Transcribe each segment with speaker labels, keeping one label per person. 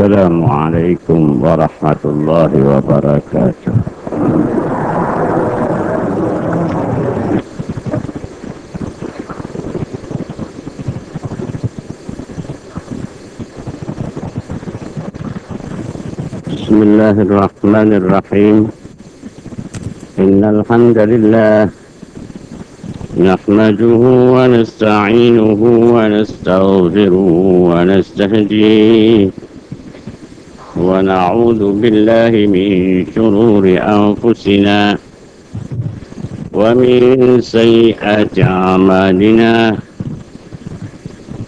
Speaker 1: السلام عليكم ورحمة الله وبركاته. بسم الله الرحمن الرحيم. إن الحمد لله نحمده ونستعينه ونستغفره ونستهديه ونعوذ بالله من شرور أنفسنا ومن سيئات أعمالنا.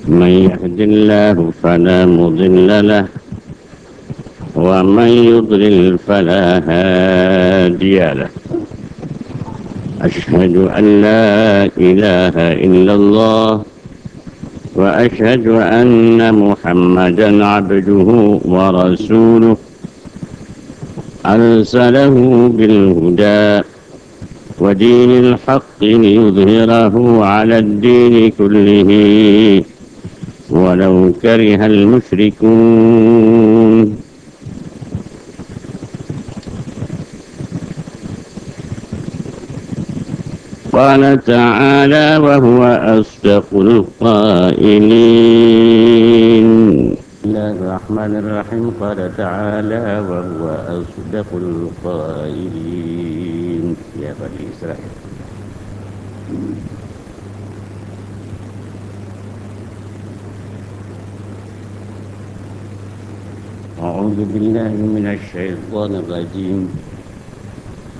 Speaker 1: من يهد الله فلا مضل له ومن يضلل فلا هادي له. أشهد أن لا إله إلا الله وأشهد أن محمدا عبده ورسوله. أرسله بالهدى ودين الحق ليظهره على الدين كله. ولو كره المشركون قال تعالى وهو أصدق القائلين. بسم الله الرحمن الرحيم. قال تعالى وهو أصدق القائلين. يا بني إسرائيل. أعوذ بالله من الشيطان الرجيم.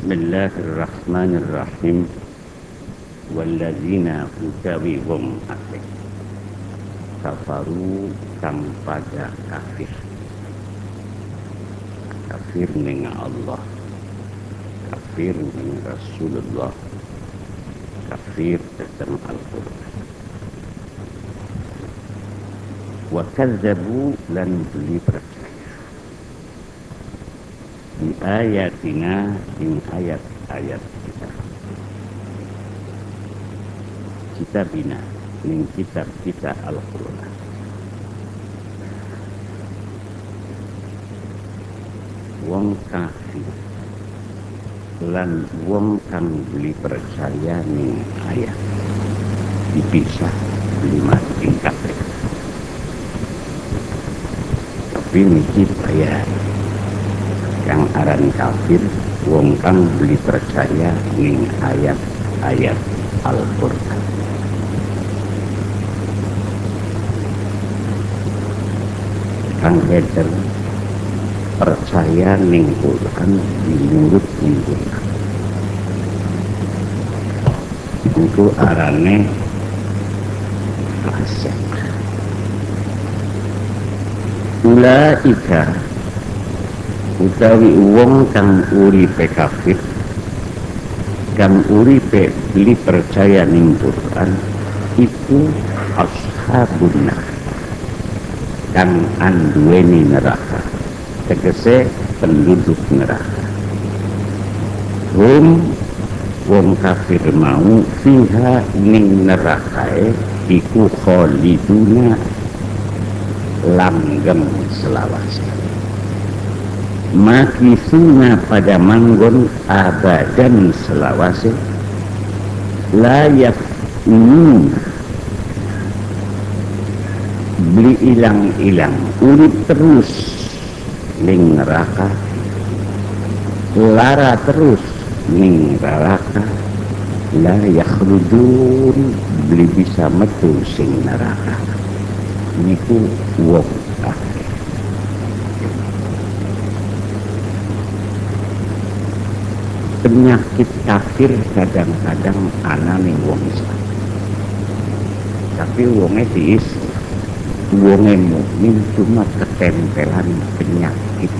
Speaker 1: بسم الله الرحمن الرحيم. والذين أتابهم أفك كفروا كم بدا كفر كفر من الله. كفر من رسول الله. كفر تتم القرآن. وكذبوا لن تليب رسول ayatina ing ayat-ayat kita. Kita bina ing kitab kita Al-Quran. Wong kafir lan wong kang beli percaya ning ayat dipisah lima tingkat tapi niki bayar kang aran kafir wong kang beli percaya ning ayat-ayat Al-Qur'an. Kang eder percaya ning Quran dinurut ning Quran. Itu arane fasik ulaika utawi wong kang uripe kafir kang uripe beli percaya ning Quran itu ashabun kang anduweni neraka tegese penduduk neraka. Hum wong kafir mau fiha ning nerakae iku khaliduna langgeng selawase makisuna pada manggon abadan selawase. Layak ini beli ilang-ilang urip terus ning neraka. Lara terus ning neraka. La yakhrujun beli bisa metu sing neraka. Niku wong kafir penyakit kafir kadang-kadang anane wong Islam. Tapi wongnya di Islam wonge mukmin cuma ketempelan penyakit.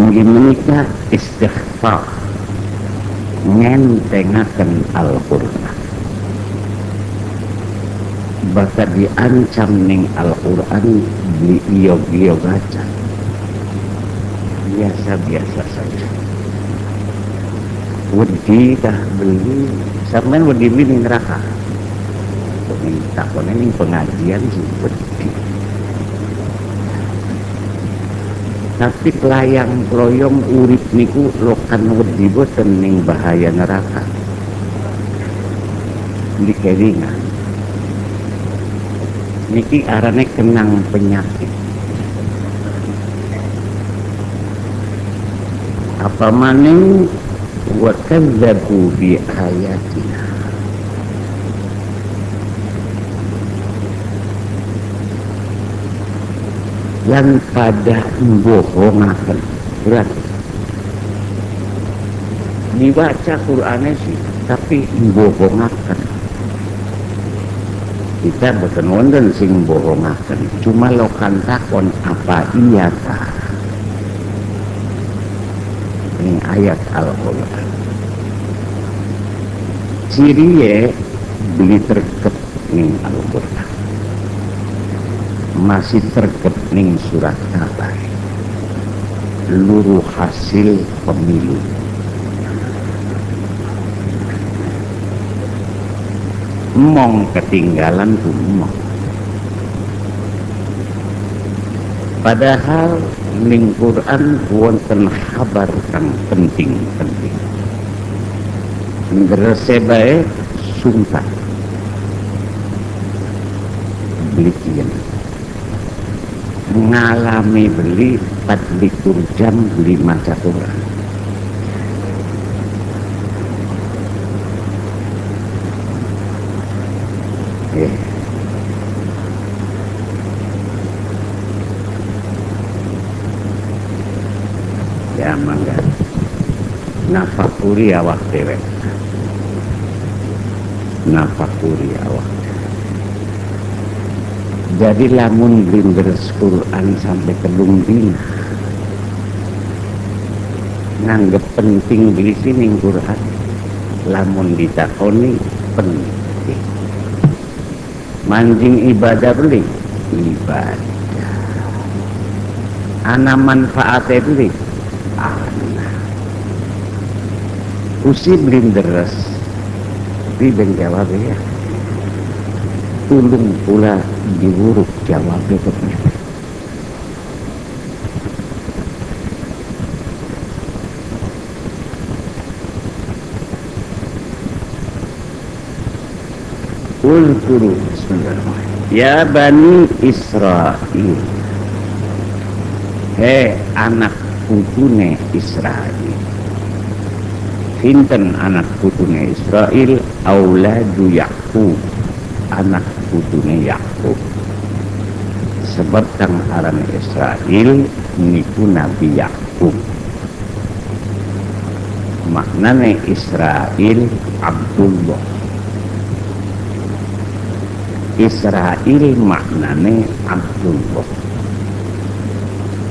Speaker 1: Mungkin menikah istighfar. Ngentengaken Al-Quran. Bakal diancam ning Al-Quran di iyo-iyo baca biasa-biasa saja. Wedi dah beli? Sampean wedi beli neraka. Minta ini pengajian wedi. Tapi layang loyong urip niku lokan wedi boten ning bahaya neraka. Di kelingan niki arane kenang penyakit apa maning wa kadzabu bi ayatina. Yang pada membohongakan berat. Dibaca Qurannya sih tapi membohongakan kita bukan wonten sing bohongakan cuma lokan takon apa iya kah ini ayat Al-Quran. Ciri beli terkep ning Al-Quran. Masih terkep ning surat kabar luruh hasil pemilu. Mong ketinggalan tuh padahal ning Quran wonten kabar kang penting-penting. Ngerese bae sumpah. Beli kian. Ngalami beli empat likur jam beli maca mangga nafakuri awak dewek nafakuri awak jadi lamun blinderes Quran sampai telung dina nganggep penting beli sini Quran. Lamun ditakoni penting. Mancing ibadah beli ibadah. Anak manfaatnya beli Usi blinderes di jawab ya. Tulung pula diburuk jawabnya kepada Ulkuru Ya Bani Israel Hei anak putune Israel Sinten anak putune Israel Auladu Yakub anak putune Yakub. Sebab kang aran Israel niku Nabi Yakub. Maknane Israel Abdullah. Israel maknane Abdullah.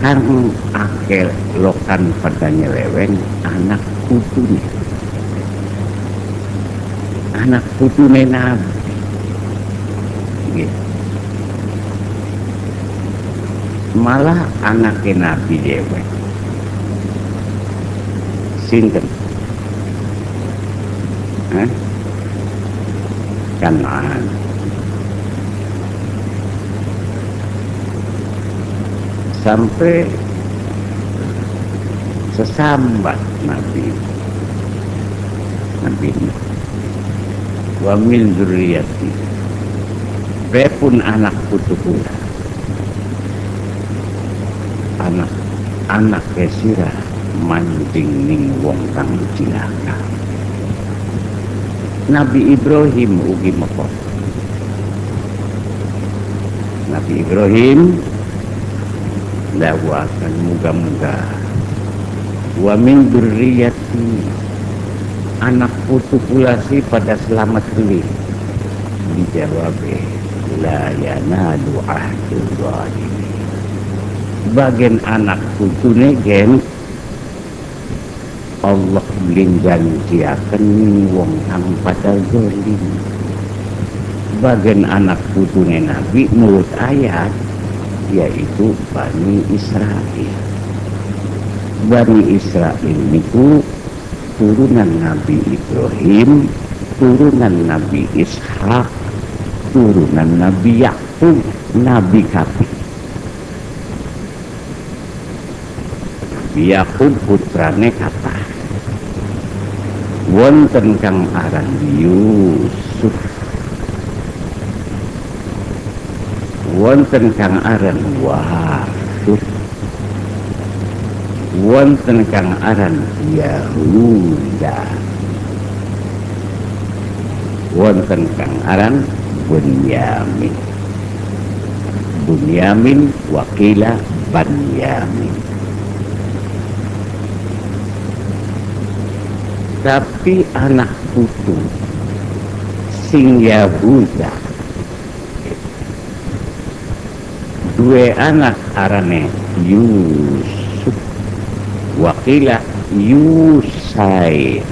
Speaker 1: Kan akel lokan pada nyeleweng anak putune anak putune nabi gitu. malah anaknya nabi dewek sinten? Eh? kanan sampai sesambat Nabi. Nabi wa min zurriyati. Pun anak putu pula anak anak kesira mancing ning wong kang cilaka. Nabi Ibrahim ugi mekot Nabi Ibrahim dakwakan muga-muga. Wa min durriyati anak putu pulasi pada selamat dulu. Dijawab la yanalu ahdul zalimin. Bagian anak putune gen Allah janjiakan wong kang pada zalim. Bagian anak putune Nabi menurut ayat yaitu Bani Israel. Bani Israel itu turunan Nabi Ibrahim turunan Nabi Ishak turunan Nabi Yakub Nabi Kapi. Yakub putrane kata. Wonten kang aran Yusuf. Wonten kang aran Wahid wonten kang aran Yahuda. Wonten kang aran Bunyamin. Bunyamin wakila Banyamin. Tapi anak putu sing Yahuda dua anak arane Yusuf wakila Yusai.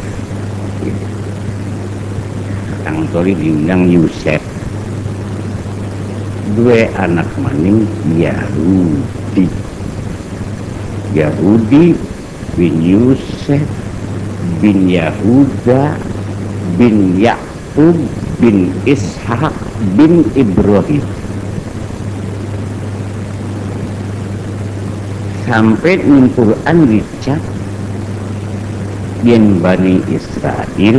Speaker 1: Kang Tori diundang Yusef. Dua anak maning Yahudi. Yahudi bin Yusuf bin Yahuda bin Yakub bin Ishak bin Ibrahim sampai Quran dicap yang Bani Israel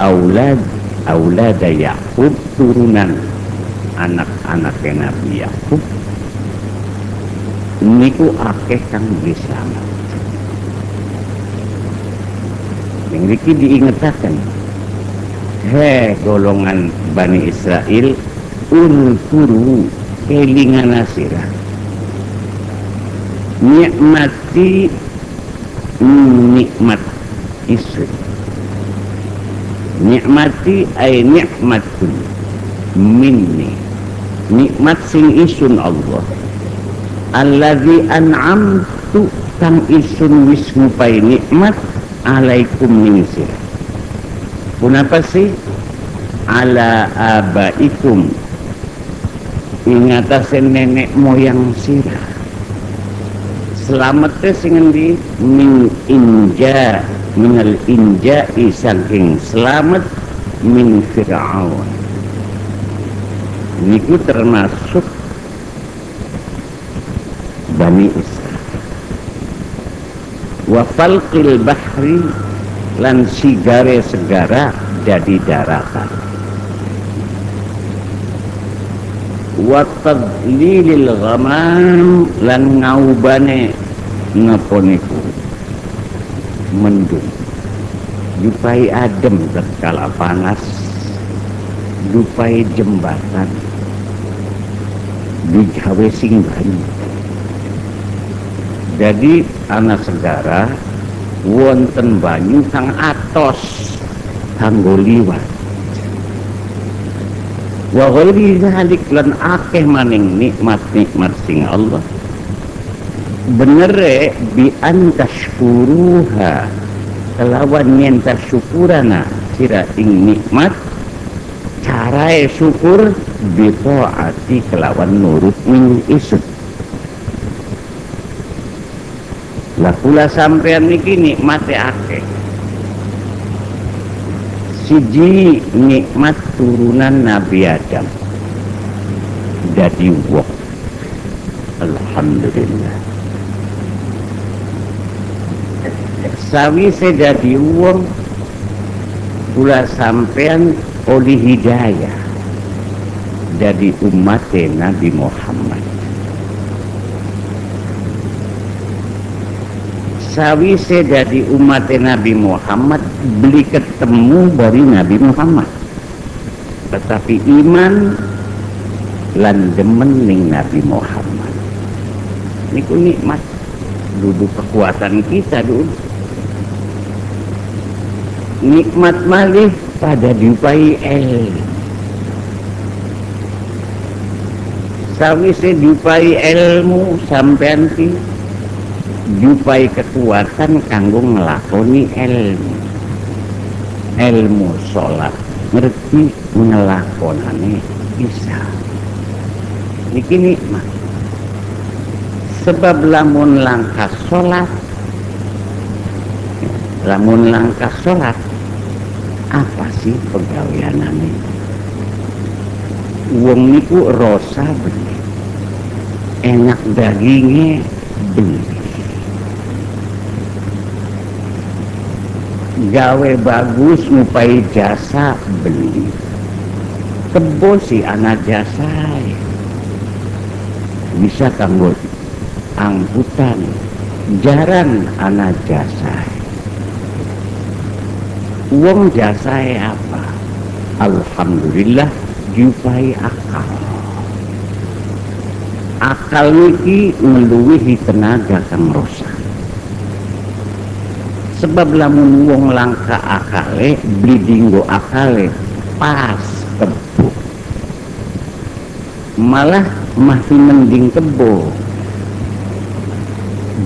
Speaker 1: aulad aulad Yakub turunan anak-anak Nabi Yakub niku akeh kang bersama yang iki diingetaken he golongan Bani Israel unkuru kelingan asira nikmati nikmat isu nikmati ay nikmatun minni. Nikmat sing isun Allah. Alladzi an'amtu kang isun wis ngupai nikmat alaikum min Kenapa sih? Ala abaikum. Ingatasen nenek moyang sirah selamat sing di min inja minal inja saking selamat min fir'aun. Niku termasuk Bani Israel. Wa falqil bahri lan sigare segara jadi daratan wa tadlilil ghamam lan ngaubane ngaponiku mendung. Yupai adem terkala panas. Dupai jembatan. Digawe sing banyu. Jadi anak segara wonten banyu kang atos kanggo liwat wa ghairi dzalik lan akeh maning nikmat-nikmat sing Allah. Bener bi antashkuruha kelawan yen syukurana sira ing nikmat. Cara syukur ati kelawan nurut min isut lah pula sampean niki nikmate akeh siji nikmat turunan Nabi Adam. Jadi wong. Alhamdulillah. Sawi jadi wong pula sampean oleh hidayah. Dari umat Nabi Muhammad sawise dari umat Nabi Muhammad beli ketemu dari Nabi Muhammad. Tetapi iman lan demen ning Nabi Muhammad. Niku nikmat. Duduk kekuatan kita dulu nikmat malih pada diupai el sawise diupai ilmu sampean ki diupai kekuatan kanggo ngelakoni ilmu. Ilmu sholat ngerti ngelakonane bisa niki nikmat. Sebab lamun langkah sholat lamun langkah sholat apa sih pegawaianane? Wong niku rosa beli enak dagingnya beli gawe bagus ngupai jasa beli. Kebo si anak jasa bisa kanggo angkutan jaran anak jasa uang jasa apa? Alhamdulillah jupai akal. Akal niki meluwihi tenaga kang rosak sebab lamun wong langka akale beli dinggo akale pas kebo. Malah masih mending kebo.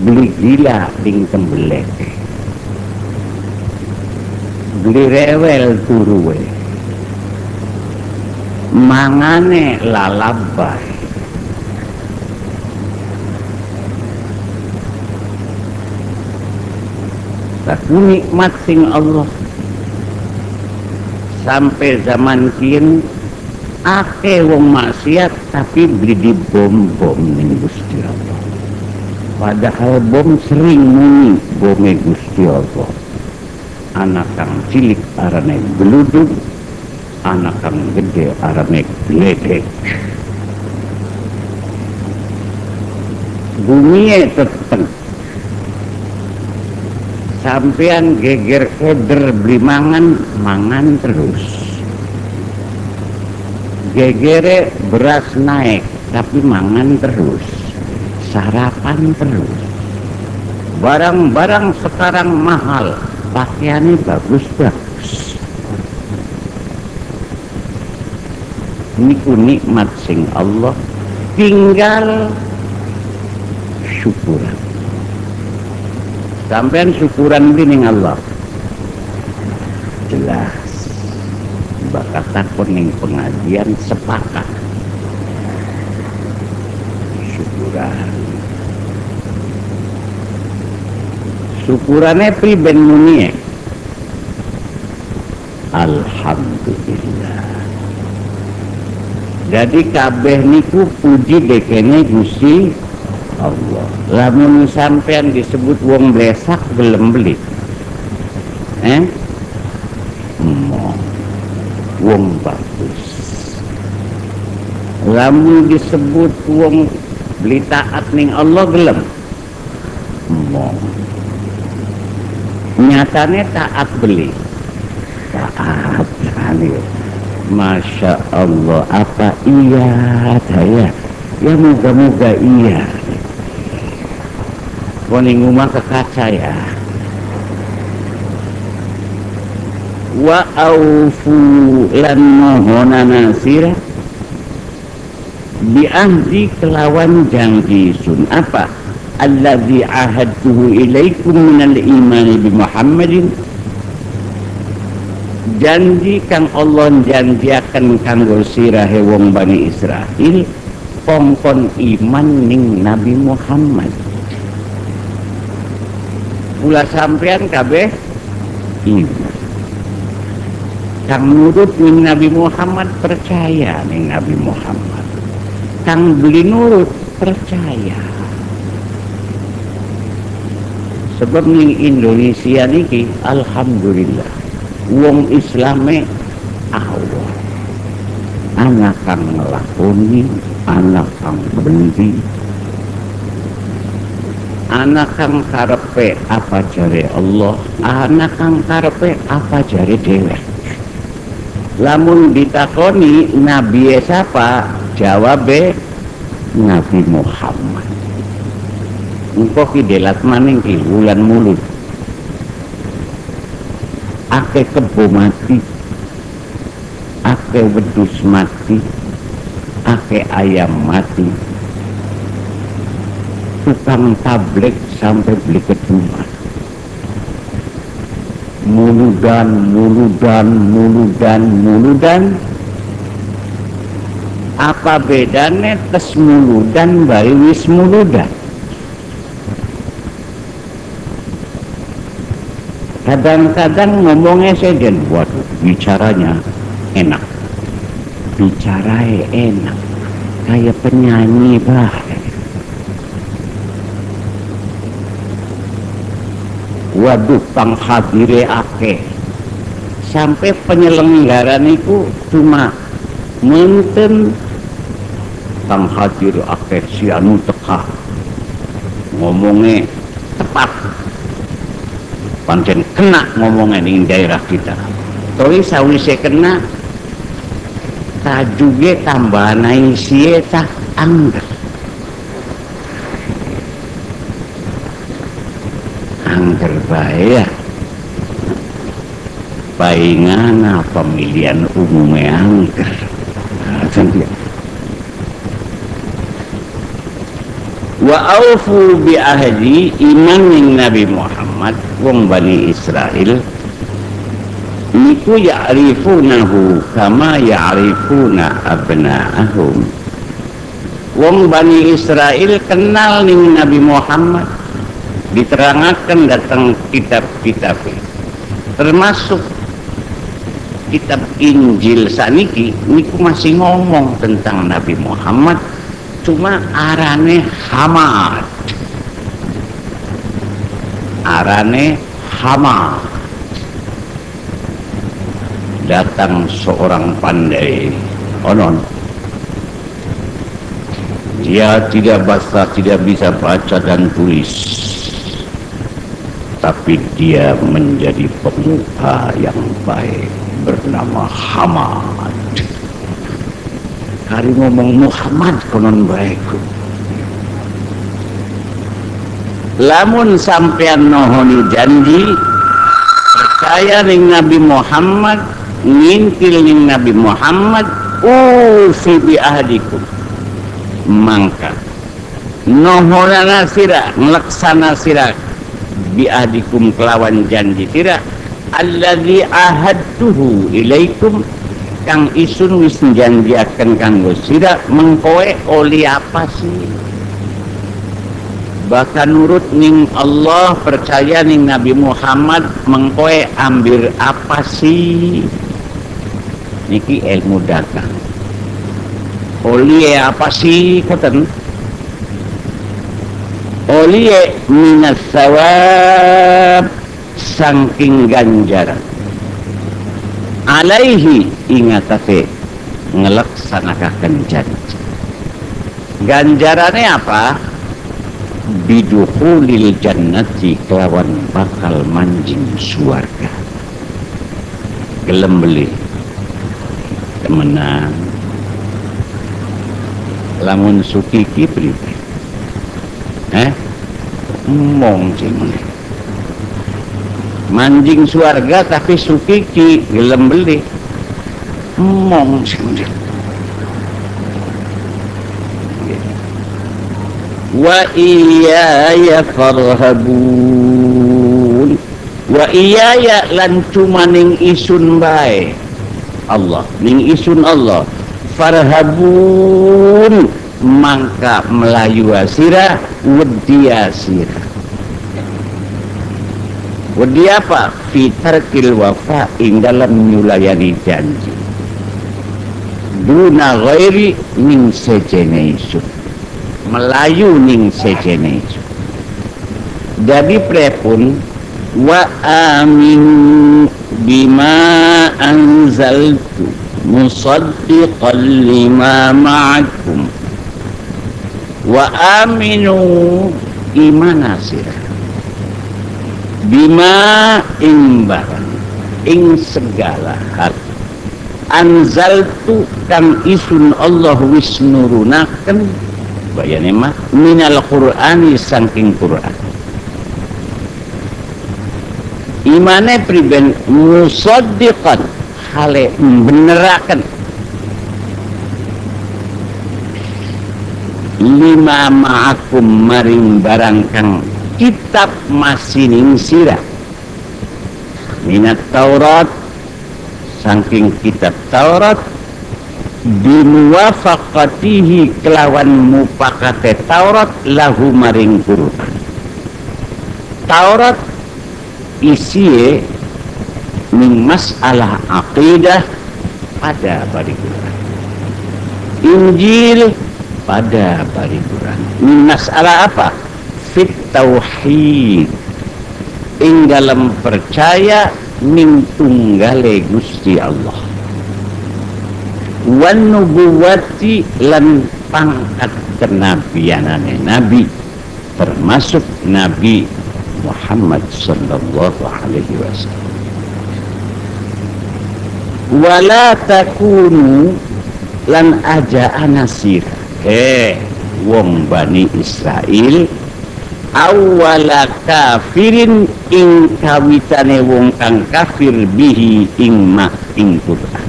Speaker 1: Beli gila ding tembelek. Beli rewel turuwe. Mangane lalabay Tapi nikmat sing Allah. Sampai zaman kini ake wong maksiat tapi beli bom bom ning Gusti Allah. Padahal bom sering muni bome Gusti Allah. Anak kang cilik arane beluduk anak kang gede arane gledek. Bumi tetep sampean geger keder beli mangan mangan terus. Gegere beras naik tapi mangan terus. Sarapan terus. Barang-barang sekarang mahal pakaiannya bagus-bagus niku nikmat sing Allah. Tinggal syukuran sampean syukuran ini Allah. Jelas. Bakat takut ning pengajian sepakat. Syukuran. Syukurannya priben muni Alhamdulillah. Jadi kabeh niku puji dekene Gusti Allah. Lamun sampean disebut wong blesak gelem beli. Eh? Wong bagus. Lamun disebut wong beli taat ning Allah gelem. Mau nyatane taat beli. Taat hadir Masya Allah apa iya saya ya moga-moga iya koning rumah ke kaca ya. Wa aufu lan mohonana sirah ahdi kelawan janji sun. Apa? Alladhi ahadtuhu ilaikum minal imani bi Muhammadin. Janji kang Allah janjiakan kanggo sirahe wong Bani Israel pongkon iman ning Nabi Muhammad pula sampean kabeh? Kang nurut ning Nabi Muhammad percaya ning Nabi Muhammad. Kang beli nurut percaya. Sebab ning Indonesia niki alhamdulillah wong islame Allah. Anak kang ngelakoni anak kang bendi anak kang karepe apa jare Allah? Anak kang karepe apa jare dewek lamun ditakoni nabi siapa? Jawab Nabi Muhammad. Engkau ki delat maning ki wulan mulut ake kebo mati. Ake wedus mati. Ake ayam mati tukang tablik sampai beli kedua muludan muludan muludan muludan. Apa bedanya tes muludan bari wis muludan? Kadang-kadang ngomongnya dan buat bicaranya enak. Bicara enak kayak penyanyi bah waduh pang hadire ake sampai penyelenggaran itu cuma menten. Pang hadir ake si anu teka ngomongnya tepat. Pancen kena ngomongnya di daerah kita. Tapi sawise kena tajuge tambah naisie tak angger bahaya paingana pemilihan umumnya angger nah, wa aufu bi ahdi iman yang Nabi Muhammad wong Bani Israel niku ya'rifunahu kama ya'rifuna abna'ahum. Wong Bani Israel kenal ning Nabi Muhammad diterangkan datang kitab-kitab. Termasuk kitab Injil saniki niku masih ngomong tentang Nabi Muhammad cuma arane hamad. Arane hamad. Datang seorang pandai. Onon dia tidak bahasa tidak bisa baca dan tulis tapi dia menjadi pemuka yang baik bernama Hamad. Hari ngomong Muhammad konon baik. Lamun sampean nohoni janji percaya ning Nabi Muhammad ngintil ning Nabi Muhammad ufi bi ahdikum mangka nohona sira nglaksana sira bi ahdikum kelawan janji sira alladzi ahadtuhu ilaikum kang isun wis janjiaken kanggo sira mengkoe oli apa sih? Bahkan nurut ning Allah percaya ning Nabi Muhammad mengkoe ambil apa sih? Niki ilmu dagang. Oli apa sih? Kata oli minas sawab saking ganjaran alaihi ingatate ngelaksanakan janji ganjarannya apa? Biduhulil jannati kelawan bakal manjing suarga. Gelem beli. Temenan. Lamun suki kipri eh mong cing manjing suarga tapi sukiki gelem beli. Mong sendiri wa iyaya farhabun. Wa iyaya lan cuma ning isun bae. Allah ning isun Allah. Farhabun mangka melayu asira wedi asira Wedi apa? Fitar wafa ing dalam nyulayani janji. Duna ghairi ning sejene isu. Melayu ning sejene isu. Jadi prepun wa amin bima anzaltu musaddiqan lima ma'akum wa aminu imana sirah bima barang ing segala hal. Anzaltu kang isun Allah wis nurunaken bayane mah minal qur'ani saking qur'an. Imane priben musaddiqan hale beneraken lima ma'akum maring barang kang kitab masining sirah. Minat Taurat saking kitab Taurat bimuwafaqatihi kelawan mupakate Taurat lahu maring Quran Taurat isi min masalah aqidah pada Quran. Injil pada min masalah apa? Fit tauhid. Ing dalam percaya min tunggale Gusti Allah. Wan nubuwati lan pangkat kenabianane nabi termasuk nabi Muhammad sallallahu alaihi wasallam. Wala takunu lan aja anasir eh wong bani Israel awala kafirin ing kawitane wong kang kafir bihi ing ma ing Quran.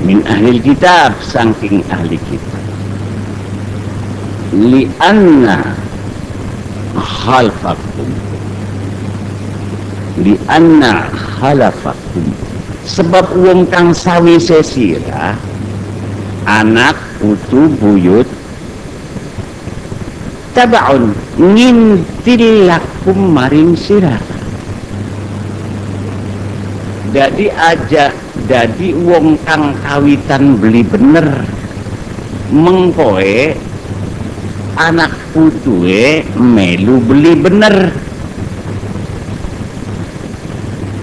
Speaker 1: Min ahli kitab saking ahli kitab. Li anna khalfakum. Li anna khalafakum sebab wong kang sawi sesira anak putu buyut. Tabaun ngintil lakum maring sirah. Jadi aja jadi wong kang kawitan beli bener. Mengkoe anak putue melu beli bener.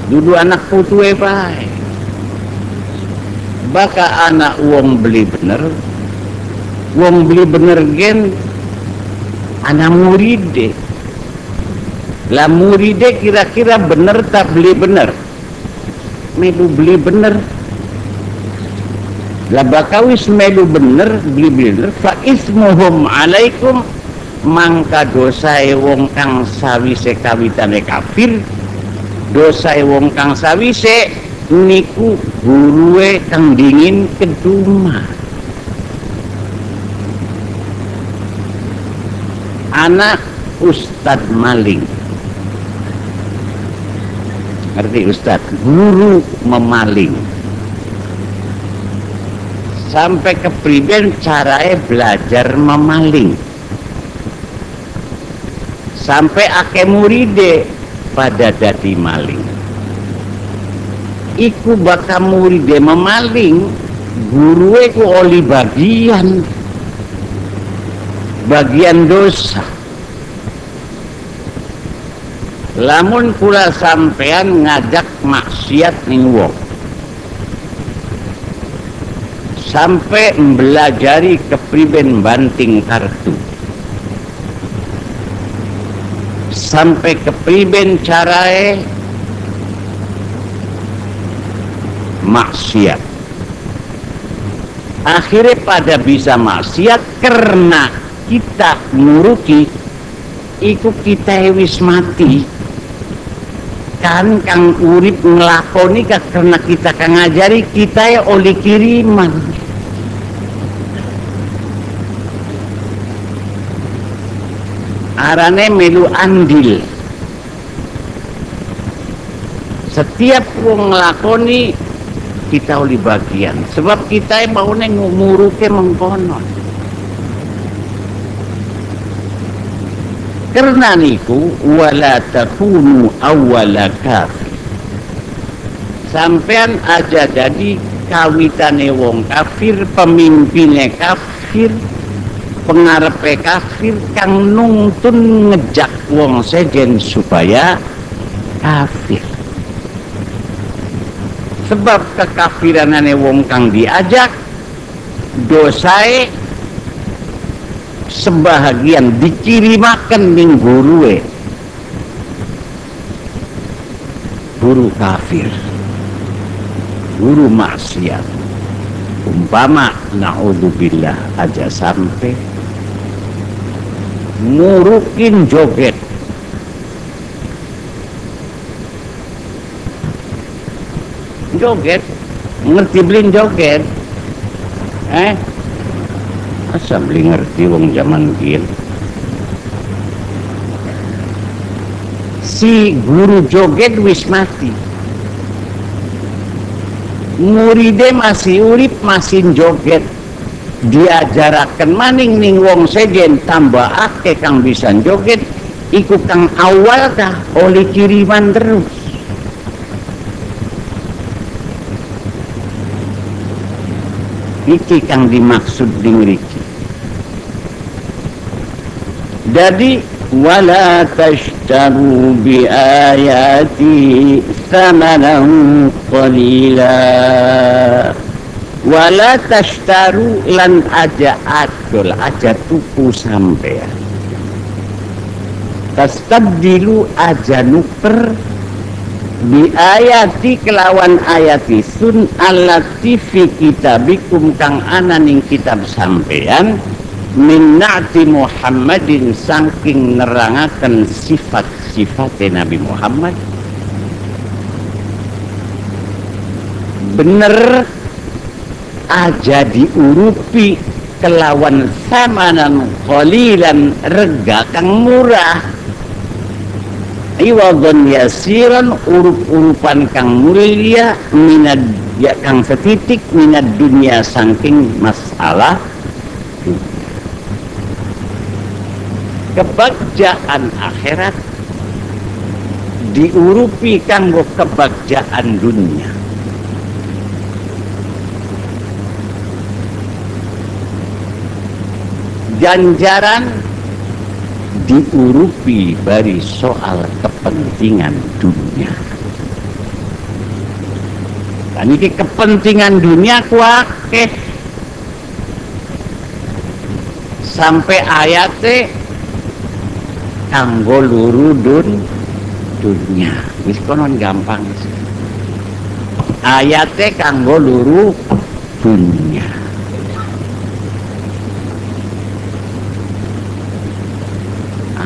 Speaker 1: Dulu anak putue baik baka anak wong beli bener wong beli bener gen anak muride. Lah muride kira-kira bener tak beli bener? Melu beli bener. Lah bakawis melu bener beli bener fa ismuhum alaikum mangka dosa wong kang sawise kawitane kafir dosa wong kang sawise niku gurue kang dingin keduma. Anak Ustad Maling. Ngerti Ustad? Guru memaling. Sampai ke priben caranya belajar memaling. Sampai ake muride pada dadi maling iku baka muride memaling guru ku oli bagian bagian dosa. Lamun kula sampean ngajak maksiat ning wong sampai membelajari kepriben banting kartu sampai kepriben carae maksiat. Akhirnya pada bisa maksiat karena kita nuruti iku kita wis mati. Kan kang urip ngelakoni karena kita kang ngajari kita ya oleh kiriman. Arane melu andil. Setiap wong ngelakoni kita oleh bagian. Sebab kita mau ngumuruke mengkonon. Karena niku wala takunu awwala kafir. Sampean aja jadi kawitane wong kafir pemimpinnya kafir pengarepe kafir kang nungtun ngejak wong sejen supaya kafir sebab kekafiranane wong kang diajak dosae sebahagian dikirimakan ning gurue guru kafir guru maksiat. Umpama naudzubillah aja sampai ngurukin joget joget. Ngerti belin joget? Eh? Asa beli ngerti wong zaman kieu? Si guru joget wis mati. Muride masih urip masih joget. Diajarakan maning ning wong segen tambah ake kang bisa joget. Ikut kang awal dah oleh kiriman terus iki kang dimaksud dingriki jadi wala tashtaru bi ayati thamanan qalila. Wala tashtaru lan aja adol aja tuku sampean. Tastabdilu aja nuker bi ayati kelawan ayati sun alati fi kitabikum kang ana ning kitab sampean Muhammadin saking nerangaken sifat-sifat Nabi Muhammad. Bener aja diurupi kelawan samanan kholilan rega kang murah iwadon yasiran urup-urupan kang mulia minad ya kang setitik minad dunia saking masalah. Kebagjaan akhirat diurupi kanggo kebagjaan dunia. Ganjaran diurupi dari soal kepentingan dunia. Dan ini kepentingan dunia kuake sampai ayatnya kanggo luru dun dunia. Wis konon gampang. Ayatnya kanggo luru dunia.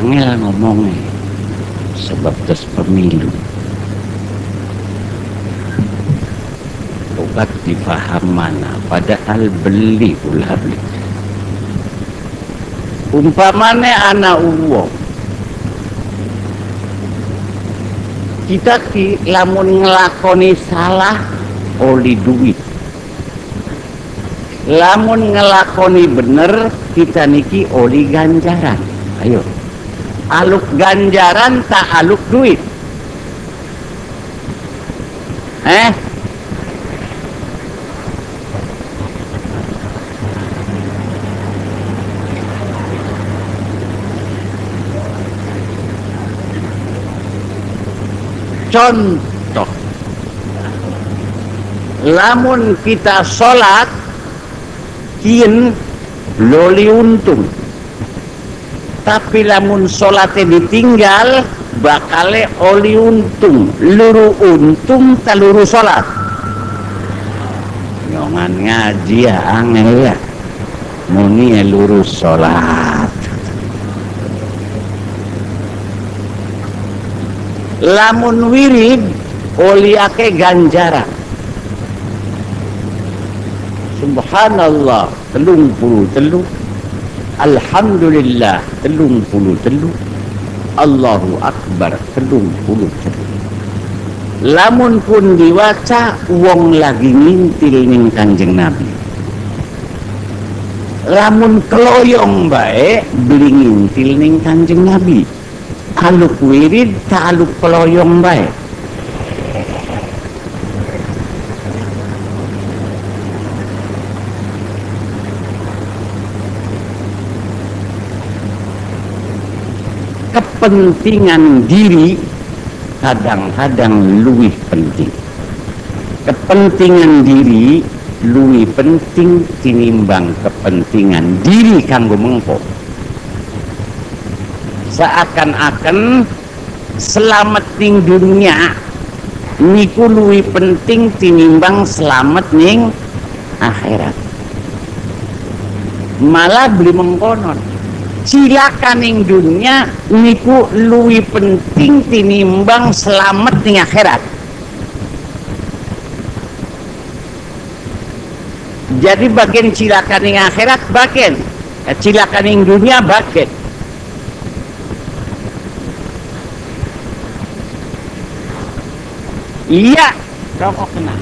Speaker 1: Angel ngomongnya sebab terus pemilu. Obat difaham mana? Padahal beli ulah beli. Umpamanya anak uwo kita ki lamun ngelakoni salah oli duit. Lamun ngelakoni bener kita niki oli ganjaran. Ayo aluk ganjaran tak aluk duit. Eh? Contoh. Lamun kita sholat kien loli untung tapi lamun sholatnya ditinggal bakale oli untung. Luru untung taluru sholat nyongan ngaji ya angel ya. Muni ya luru sholat lamun wirid oli ake ganjaran. Subhanallah telung puluh telung Alhamdulillah telung puluh telung. Allahu Akbar telung puluh telung. Lamun pun diwaca wong lagi ngintil ning kanjeng Nabi. Lamun keloyong baik beli ngintil ning kanjeng Nabi. Aluk wirid tak aluk keloyong baik kepentingan diri kadang-kadang lebih penting. Kepentingan diri lebih penting tinimbang kepentingan diri kanggo mengko. Seakan-akan selamat ning dunia niku luwih penting tinimbang selamat ning akhirat. Malah beli mengkonon silakan dunia niku luwih penting tinimbang selamat ning akhirat. Jadi bagian silakan ning akhirat bagian. Cilakan ing dunia baget iya. Rokok kena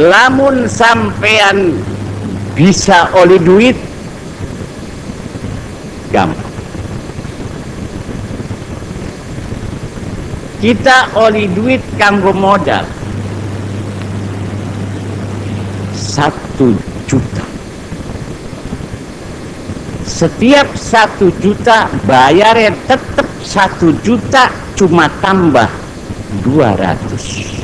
Speaker 1: lamun sampean bisa oleh duit gampang. Kita oleh duit kanggo modal satu juta. Setiap satu juta bayarnya tetap satu juta cuma tambah 200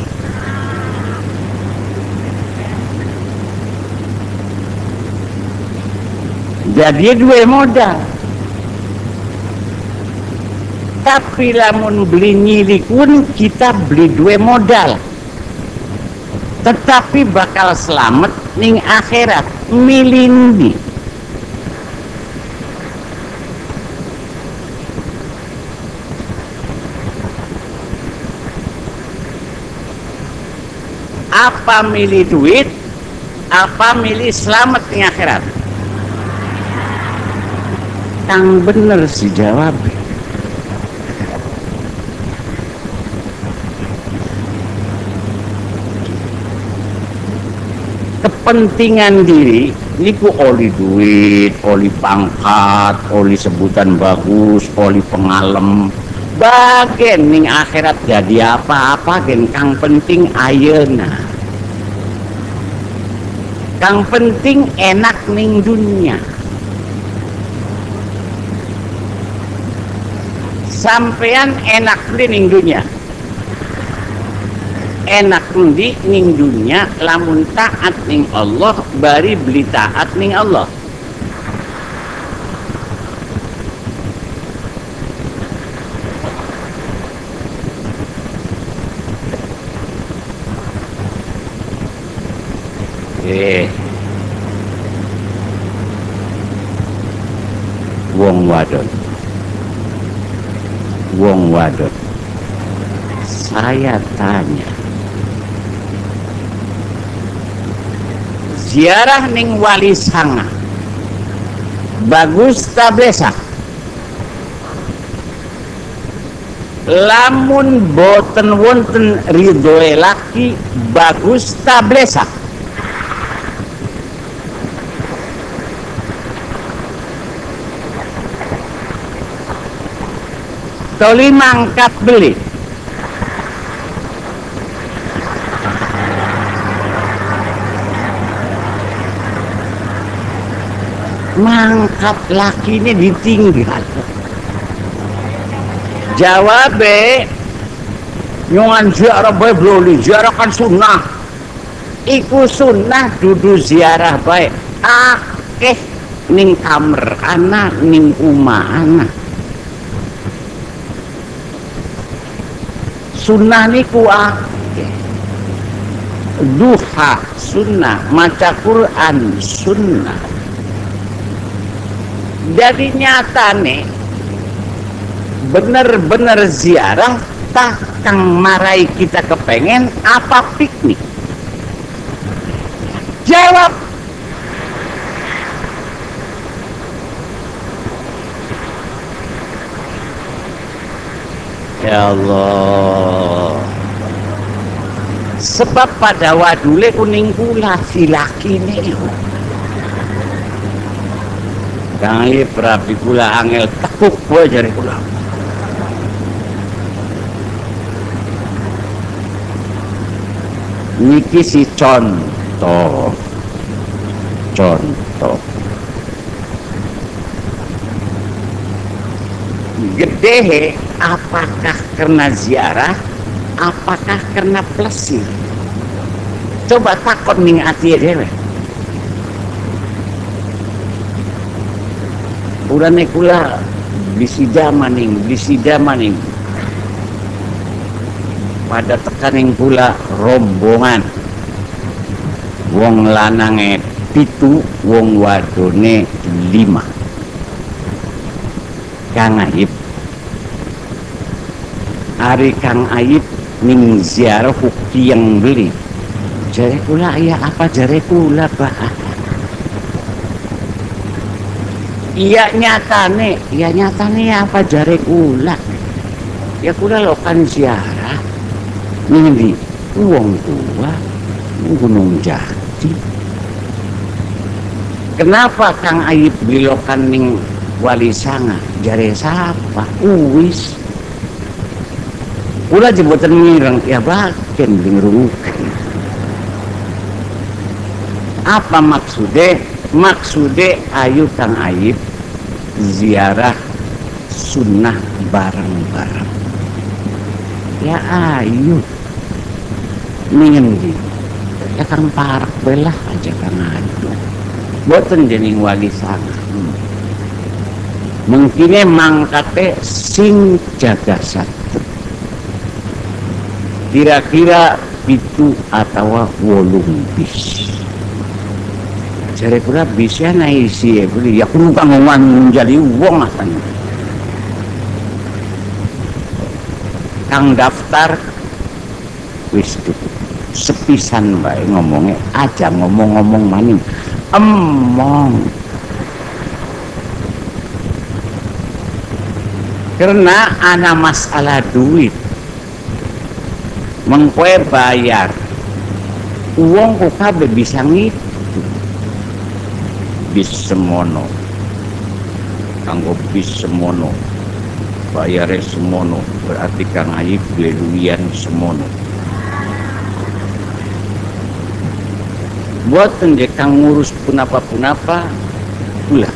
Speaker 1: jadi dua modal. Tapi lamun beli nyilikun kita beli dua modal. Tetapi bakal selamat ning akhirat. Milindi apa milih duit apa milih selamat ning akhirat yang bener sih jawab kepentingan diri niku oli duit, oli pangkat, oli sebutan bagus, oli pengalem. Bagian ning akhirat jadi apa-apa gen kang penting ayeuna. Kang penting enak ning dunia. Sampean enak ning dunia. Enak di ning dunia lamun taat ning Allah bari beli taat ning Allah eh wong wadon wong wadon saya tanya. Ziarah ning wali sanga. Bagus tablesa lamun boten wonten ridhoe laki bagus tablesa Toli mangkat beli mangkat laki ini ditinggal jawab nyungan ziarah baik belum ziarah kan sunnah. Iku sunnah dudu ziarah baik akeh ning kamar anak ning umah anak. Sunnah niku akeh. Duha sunnah maca Quran sunnah jadi nyata nih bener-bener ziarah tak kang marai kita kepengen apa piknik? Jawab! Ya Allah. Sebab pada wadule kuning kula si laki nih Kangi perapi kula angel tekuk gue jari kula. Niki si contoh, contoh. Gede apakah karena ziarah, apakah karena plesir? Coba takut nih hati dewe. Urane kula bisida maning bisida maning. Pada tekaning pula rombongan. Wong lanange pitu wong wadone lima. Kang ahib hari kang ayib ning ziarah huki yang beli. Jare kula ya apa jare kula pak iya nyatane. Iya nyatane apa jare kula? Ya kula lo kan ziarah. Ning uang tua gunung jati. Kenapa kang ayib bilokan ning wali sanga? Jare sapa? Uwis. Ula jemputan mirang ya baken lingrungkan. Apa maksudnya? Maksudnya ayu kang ayib ziarah sunnah bareng-bareng. Ya ayu. Mingin Ya kang parak belah aja kang ayu. Boten jening wali sana. Hmm. Mungkinnya mangkate sing jaga satu kira-kira itu atau wolung bis jadi pula bisa naik isi ya ya kudu kangongan jadi uang asalnya kang daftar wis sepisan baik ngomongnya. Aja ngomong-ngomong maning. Emong. Karena ada masalah duit. Mengkue bayar. Uang kok kabeh bisa ngitu bis semono. Kanggo bis semono. Bayare semono. Berarti kang ayib beluian semono. Buat je kang ngurus punapa punapa pula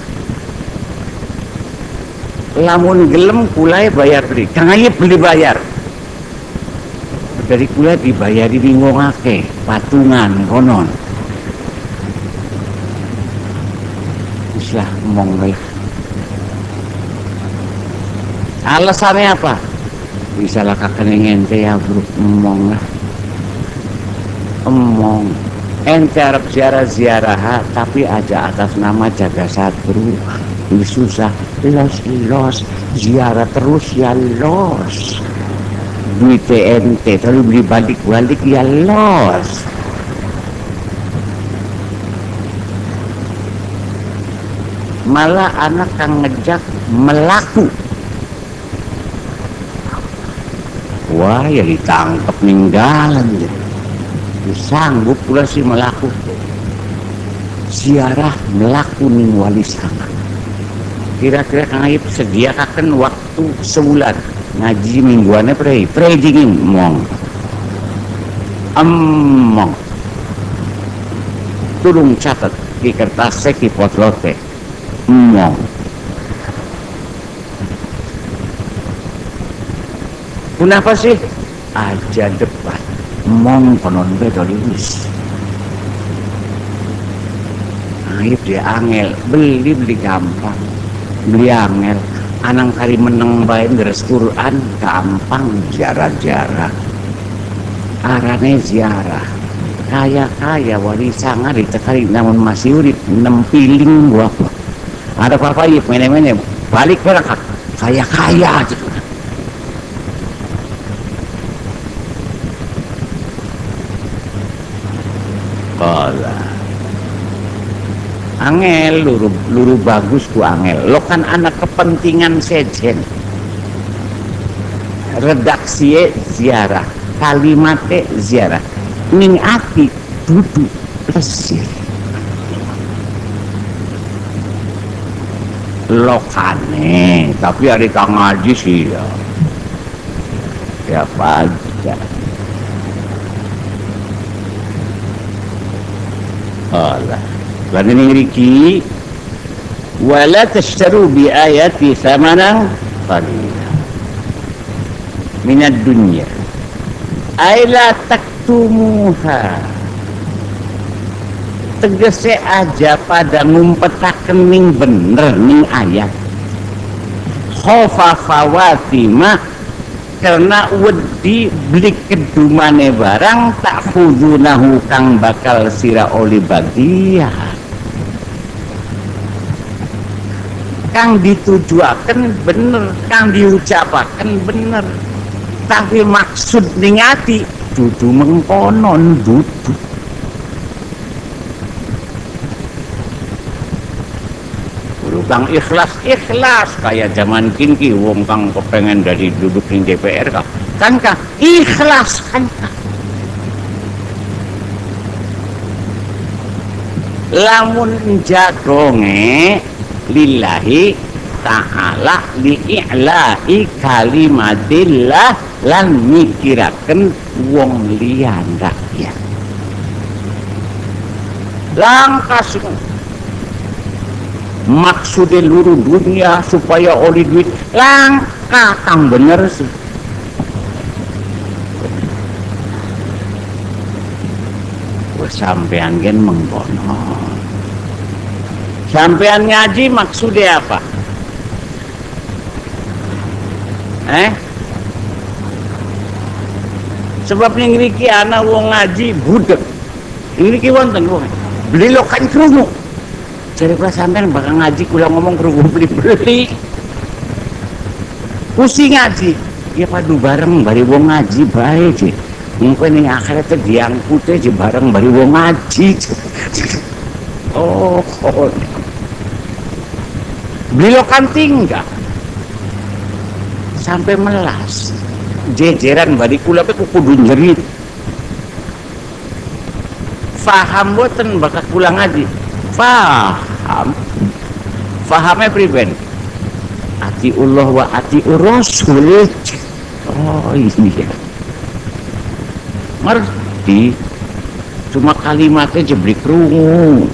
Speaker 1: lamun gelem kulai bayar beli. Kang ayib beli bayar. Dari kula dibayari di ngongake patungan konon ngomong alasannya apa? Bisa lah kakak ente ya bro. Ngomong lah. Ngomong ente harap ziarah ziarah tapi aja atas nama jaga satru susah. Los los. Ziarah terus ya los. Duit TNT tapi beli balik-balik ya los malah anak yang ngejak melaku. Wah ya ditangkap ninggalan ya sanggup pula sih melaku. Siarah melaku ning wali sana. Kira-kira kang Aib sediakan waktu sebulan. Ngaji mingguannya pre pre dingin mong. Emong turung catat di kertas ki potlote mong kenapa sih? Aja depan mong konon bedo liwis aib dia angel. Beli beli gampang. Beli angel. Anang kali meneng bae deres Quran gampang ziarah-ziarah. Arane ziarah. Kaya-kaya wali sangar ditekari namun masih urip nempiling gua ada yuk mene-mene balik berangkat kaya-kaya gitu Kala angel luru, luru bagus ku angel. Lo kan anak kepentingan sejen. Redaksi ziarah. Kalimatnya ziarah. Ning ati duduk lesir lokane tapi hari kang ngaji sih ya siapa aja Allah lan ngriki wala tashtaru bi ayati thamanan qalila. Min ad-dunya ay la taktumuha tegese aja pada ngumpetaken ning bener ning ayat khofa khawatimah karena wedi beli kedumane barang tak fudunahu kang bakal sira oli bagian kang ditujuakan bener kang diucapakan bener. Tapi maksud ning ati dudu mengkonon dudu kang ikhlas. Ikhlas. Kayak zaman kini wong kang kepengen dari duduk di DPR kah? Kan kah? Ikhlas. Kan kah? Lamun jagonge lillahi ta'ala li'i'la'i kalimatillah lan mikiraken wong liyan rakyat langkah maksudnya luruh dunia supaya oleh duit. Langkah kang bener sih. Sampean gen mengkono. Sampean ngaji maksudnya apa? Eh? Sebab yang anak wong ngaji budek. Ngriki wonten wong. Beli lokan kerungu jadi kalau sampean bakal ngaji kula ngomong kerungu beli-beli pusing ngaji. Ya padu bareng bari wong ngaji baik sih mungkin ini akhirnya diangkut aja bareng bari wong ngaji oh, oh. beliau kan tinggal. Sampai melas. Jejeran bari kula pe kudu njerit. Faham boten bakal kula ngaji faham? Fahamnya priben. Ati Allah wa ati Rasul oh iya ngerti? Cuma kalimatnya jeblik rungu.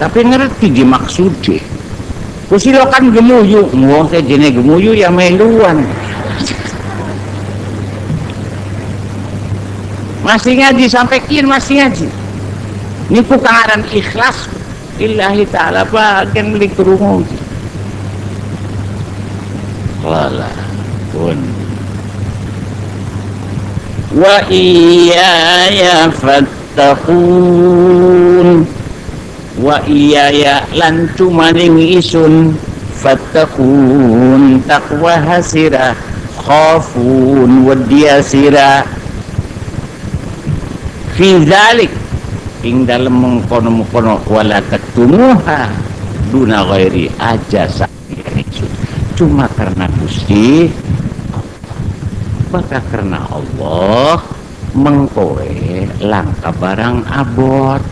Speaker 1: Tapi ngerti di maksudnya. Kusilo kan gemuyu. Wong saya jenis gemuyu ya meluan. Masih ngaji sampai kian masih ngaji ini bukan ikhlas. Illahi ta'ala bagian beli kerungu lala pun wa iyaya fattaqun. Wa iyaya lan tumaning isun fattaqun. Taqwa hasira khafun wadiyasira fi dhalik ing dalam mengkono-mengkono wala ketumuha duna ghairi aja cuma karena Gusti maka karena Allah mengkowe langka barang abot.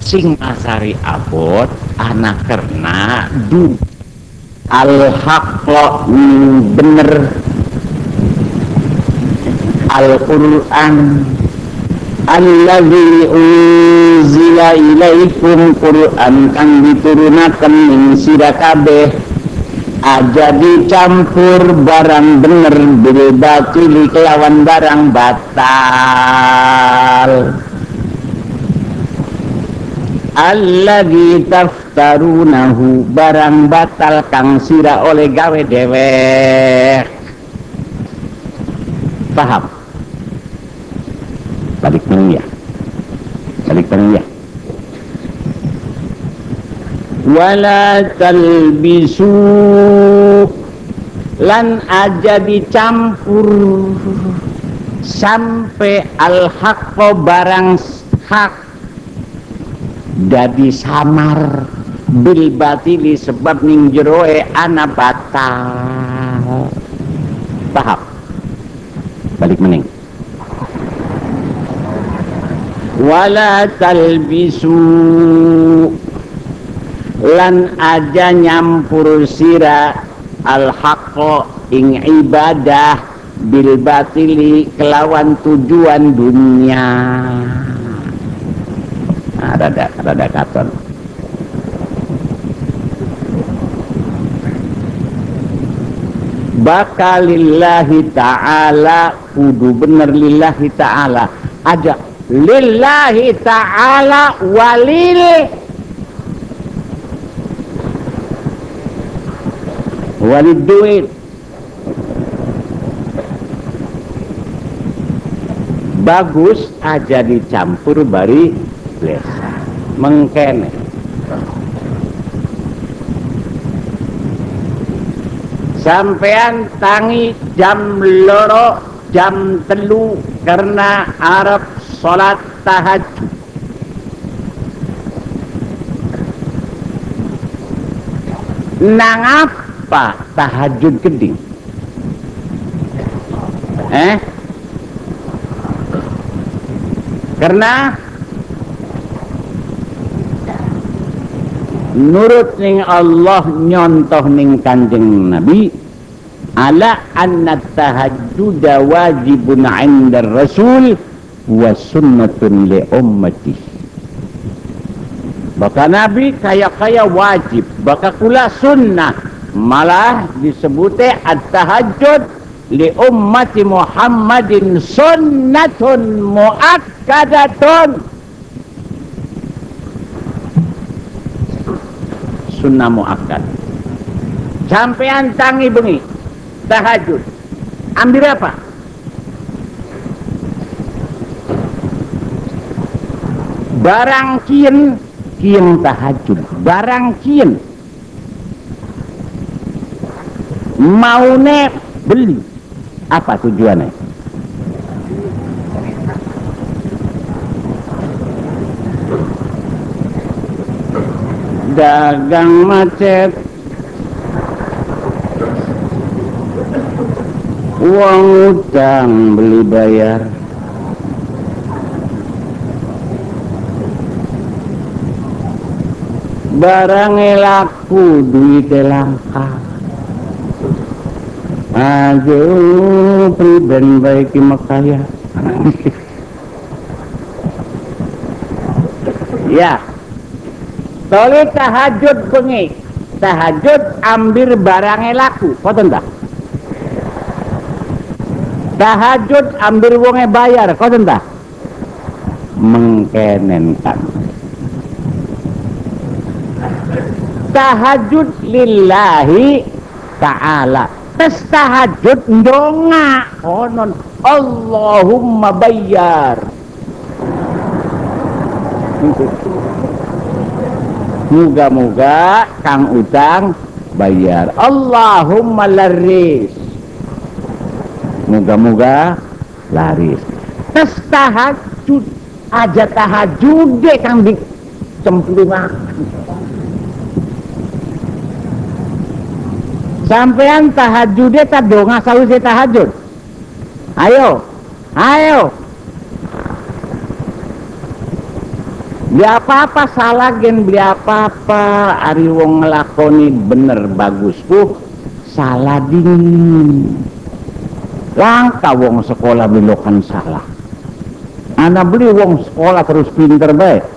Speaker 1: Sing asari abot anak karena du al bener. Al quran alladzi unzila ilaikum quran kang diturunaken ing sira kabeh. Aja dicampur barang bener bil batili kelawan barang batal. Alladzi taftarunahu barang batal kang sira oleh gawe dewek paham balik ya balik ya wala talbisu lan aja dicampur. Sampai al haqqo barang hak jadi samar. Bil batili sebab ning jeroe ana batal. Paham? Balik mening wala talbisu. Lan aja nyampur sira al haqqo ing ibadah bil batili kelawan tujuan dunia. Nah, rada rada katon. Bakalillahi ta'ala kudu bener lillahi ta'ala. Aja lillahi ta'ala walil walid duit bagus aja dicampur bari lesa mengkene. Sampean tangi jam loro jam telu karena Arab sholat tahajud. Nang apa tahajud gede? Eh? Karena nurut ning Allah nyontoh ning kanjeng Nabi ala anna tahajjud wajibun 'inda rasul wa sunnatun li ummati Baka Nabi kaya-kaya wajib, baka kula sunnah. Malah disebutnya at-tahajjud li ummati Muhammadin sunnatun muakkadatun. Sunnah muakkad. Sampean tangi bengi tahajud ambil apa barang kien kien tahajud. Barang kien maune beli. Apa tujuannya? Dagang macet. Uang utang beli bayar barang laku duit langka aduh priben baik makaya ya Toli tahajud bengi. Tahajud ambil barangnya laku. Kau tak? Tahajud ambil wongnya bayar. Kau tak? Mengkenenkan. Tahajud lillahi ta'ala. Tes tahajud ndonga. Konon. Allahumma bayar. Muga-muga kang utang bayar. Allahumma laris. Muga-muga laris. Tes tahajud aja tahajud deh kang dicemplungakan. Sampean tahajud deh tak donga sawise tahajud. Ayo, ayo, beli apa-apa salah gen beli apa-apa. Ari wong ngelakoni bener bagus. Puh salah dingin. Langka wong sekolah belokan salah. Anak beli wong sekolah terus pinter baik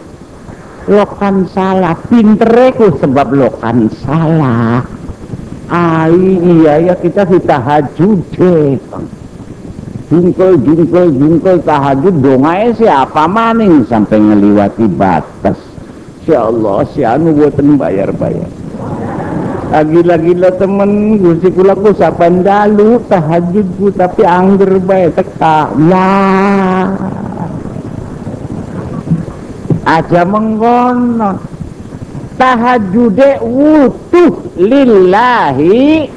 Speaker 1: lokan salah pinter ku sebab lokan salah ai iya ya kita kita hajud jungkel jungkel jungkel tahajud. Dongai siapa maning sampai ngeliwati batas? Ya Allah si anu buatan bayar-bayar. Lagi-lagi lo temen gusti kula ku dalu tahajud ku tapi angger bae teka. Ya. Aja mengkono tahajude wutuh lillahi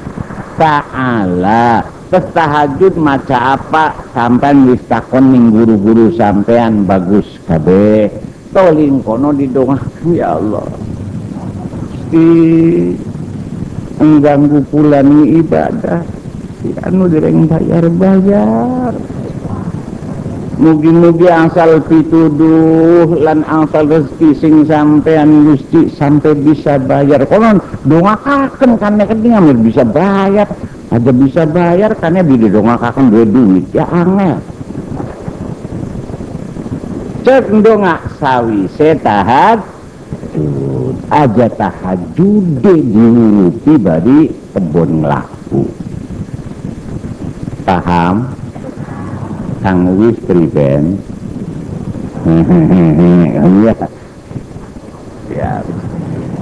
Speaker 1: ta'ala Terus tahajud maca apa sampean wis takon ning guru-guru sampean bagus kabeh. Toling kono didongakan ya Allah. Di mengganggu pula nih ibadah. Si anu dereng bayar-bayar. Mugi-mugi asal pituduh lan asal rezeki sing sampean Gusti sampai bisa bayar. Konon dongakaken karena kan bisa bayar. Aja bisa bayar karena didongakakan dua duit. Ya angel. Cek ndongak sawi setahat aja tahajud diuruti badi kebun laku paham kang wis priben ya ya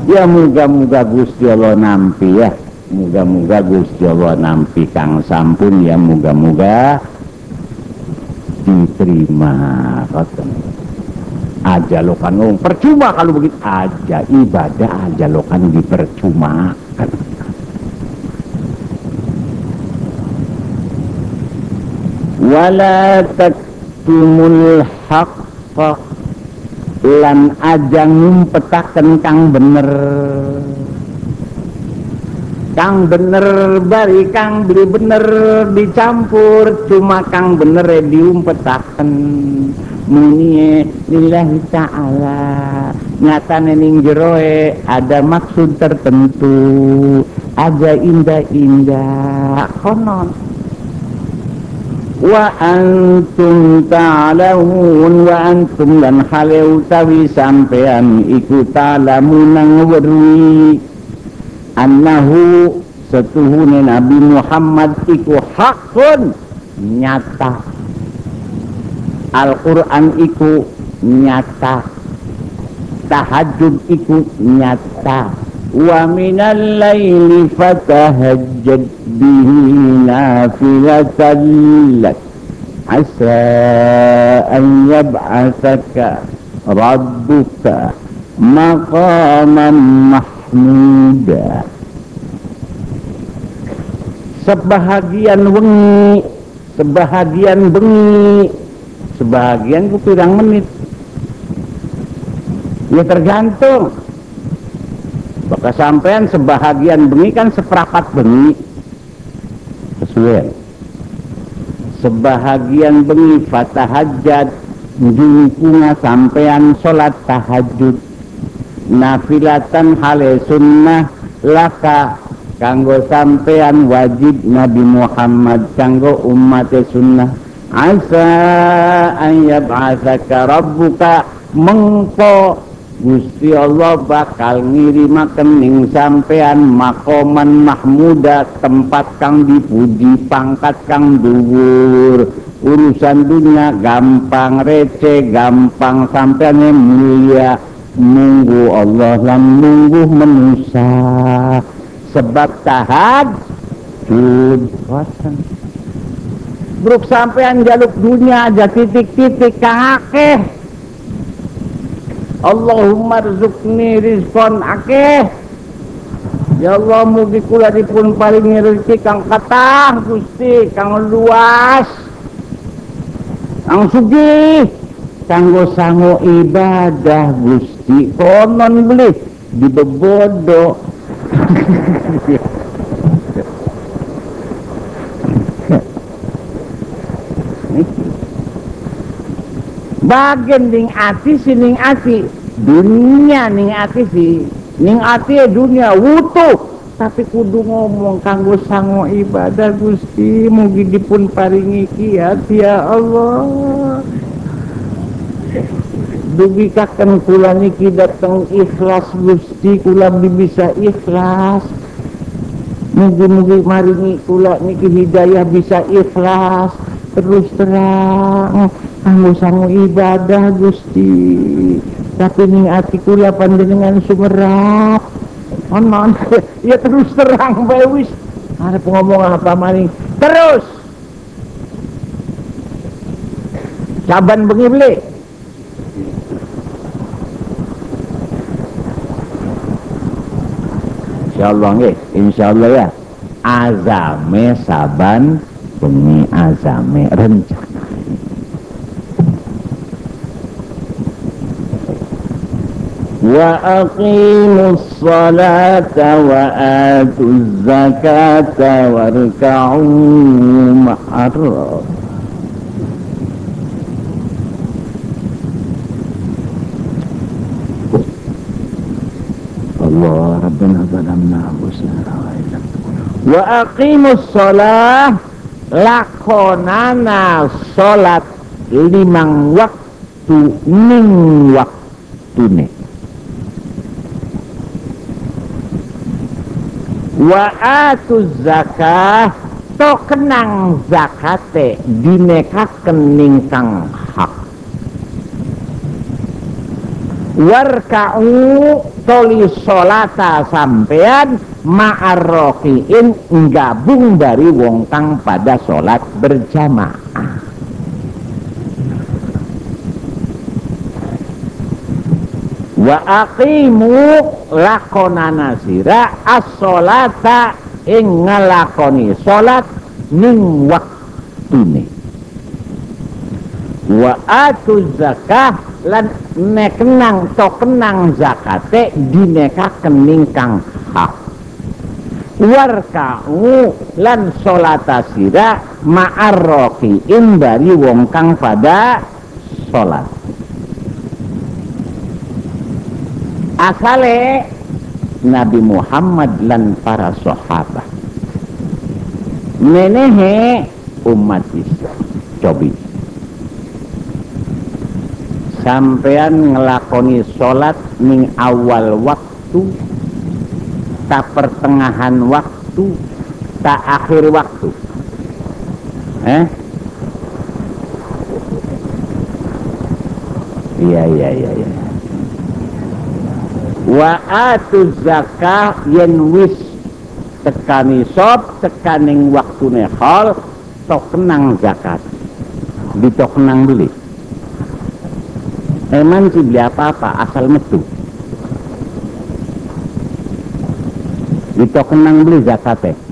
Speaker 1: ya muga-muga Gusti Allah nampi ya. Muga-muga Gusti Allah nampi kang sampun ya muga-muga diterima koten. Aja lo kan percuma kalau begitu. Aja ibadah aja lo kan dipercumakan. Wala taktumul haqqa. Lan aja ngumpetaken kang bener. Kang bener bari kang beli bener dicampur cuma kang bener diumpetaken muni lillahi ta'ala. Nyatane ning jeroe ada maksud tertentu. Ada indah-indah. Konon wa antum ta'lamun wa antum lan hale utawi sampean iku ta'lamun nang werwi annahu setuhune Nabi Muhammad iku hakun nyata. Al-Quran iku nyata. Tahajud iku nyata wa minal laili fatahajjad به نافلة لك عسى أن يبعثك ربك مقاما محمودا sebahagian wengi sebahagian bengi sebahagian ku pirang menit ya tergantung maka sampean sebahagian bengi kan seperapat bengi. Sesuai. Sebahagian bengi fatahajat jungkunga sampean sholat tahajud. Nafilatan hale sunnah laka kanggo sampean wajib Nabi Muhammad kanggo umat sunnah. Asa an yab'athaka rabbuka mengko Gusti Allah bakal ngirimaken ning sampean makoman mahmuda tempat kang dipuji pangkat kang dhuwur. Urusan dunia gampang receh gampang sampean mulia. Nunggu Allah lan nunggu manusia. Sebab tahad Bruk sampean jaluk dunia aja titik-titik kakek Allahumma rizukni rizkon akeh. Ya Allah mugi kula dipun paringi rezeki kang katah Gusti kang luas kang sugih kanggo sango ibadah Gusti. Konon beli di bagian ning ati si ning ati. Dunia ning ati si. Ning ati ya dunia wutuh. Tapi kudu ngomong kanggo sango ibadah Gusti. Mugi dipun paringi kiat ya Allah. Dugi kaken kula niki dateng ikhlas Gusti. Kula bisa ikhlas. Mugi-mugi maringi kula niki hidayah bisa ikhlas terus terang. Anu sangu ibadah Gusti. Tapi ning ati kula panjenengan sumerap onon ya terus terang bae wis. Arep ngomong apa maning terus! Saban bengi beli. Insyaallah nggih. Insyaallah ya. Azame saban bengi azame rencana وأقيموا الصلاة وآتوا الزكاة واركعوا مع الراكعين الله ربنا ظلمنا أنفسنا وأقيموا الصلاة lakonana salat limang waktu ning waktune. Wa atu zakah to kenang zakate dinekaken ning kang hak. Warka'u toli solata sampean ma'arrokiin gabung dari wong kang pada solat berjamaah. Wa aqimu lakonana sira as-sholata ing ngelakoni salat ning waktune wa atu zakah lan nekenang to kenang zakate dineka kening kang hak. Warka'u lan solata sira ma'arrokiin dari wong kang pada solat asale Nabi Muhammad lan para sahabat. Menehe umat Islam. Cobi sampean ngelakoni sholat ning awal waktu tak pertengahan waktu tak akhir waktu. Eh? Iya iya iya iya. Wa atu zakah yen wis tekani sop tekaning waktune hal tok kenang zakat. Ditok kenang beli emang sih beli apa-apa asal metu. Ditok kenang beli zakatnya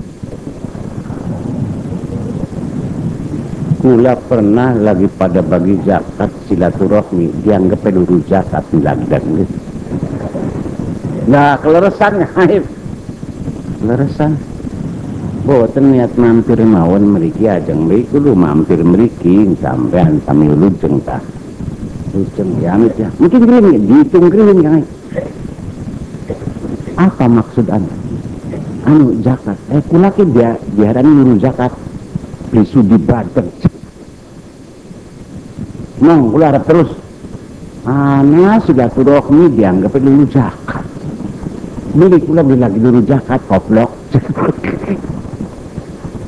Speaker 1: kula pernah lagi pada bagi zakat silaturahmi dianggap peluru zakat lagi dan nah keleresan haib leresan boten niat mampir mawon meriki ajeng mriku lu mampir mriki sampean sami lujeng ta lujeng ya. Amit ya mungkin gini dihitung gini kan apa maksud anda? Anu zakat. Eh kula ke dia diarani nyuruh zakat. Bisu di badan Nong, kula harap terus. Ana sudah silaturahmi dianggap dulu zakat. Milik pula bila dulu jakat koplok.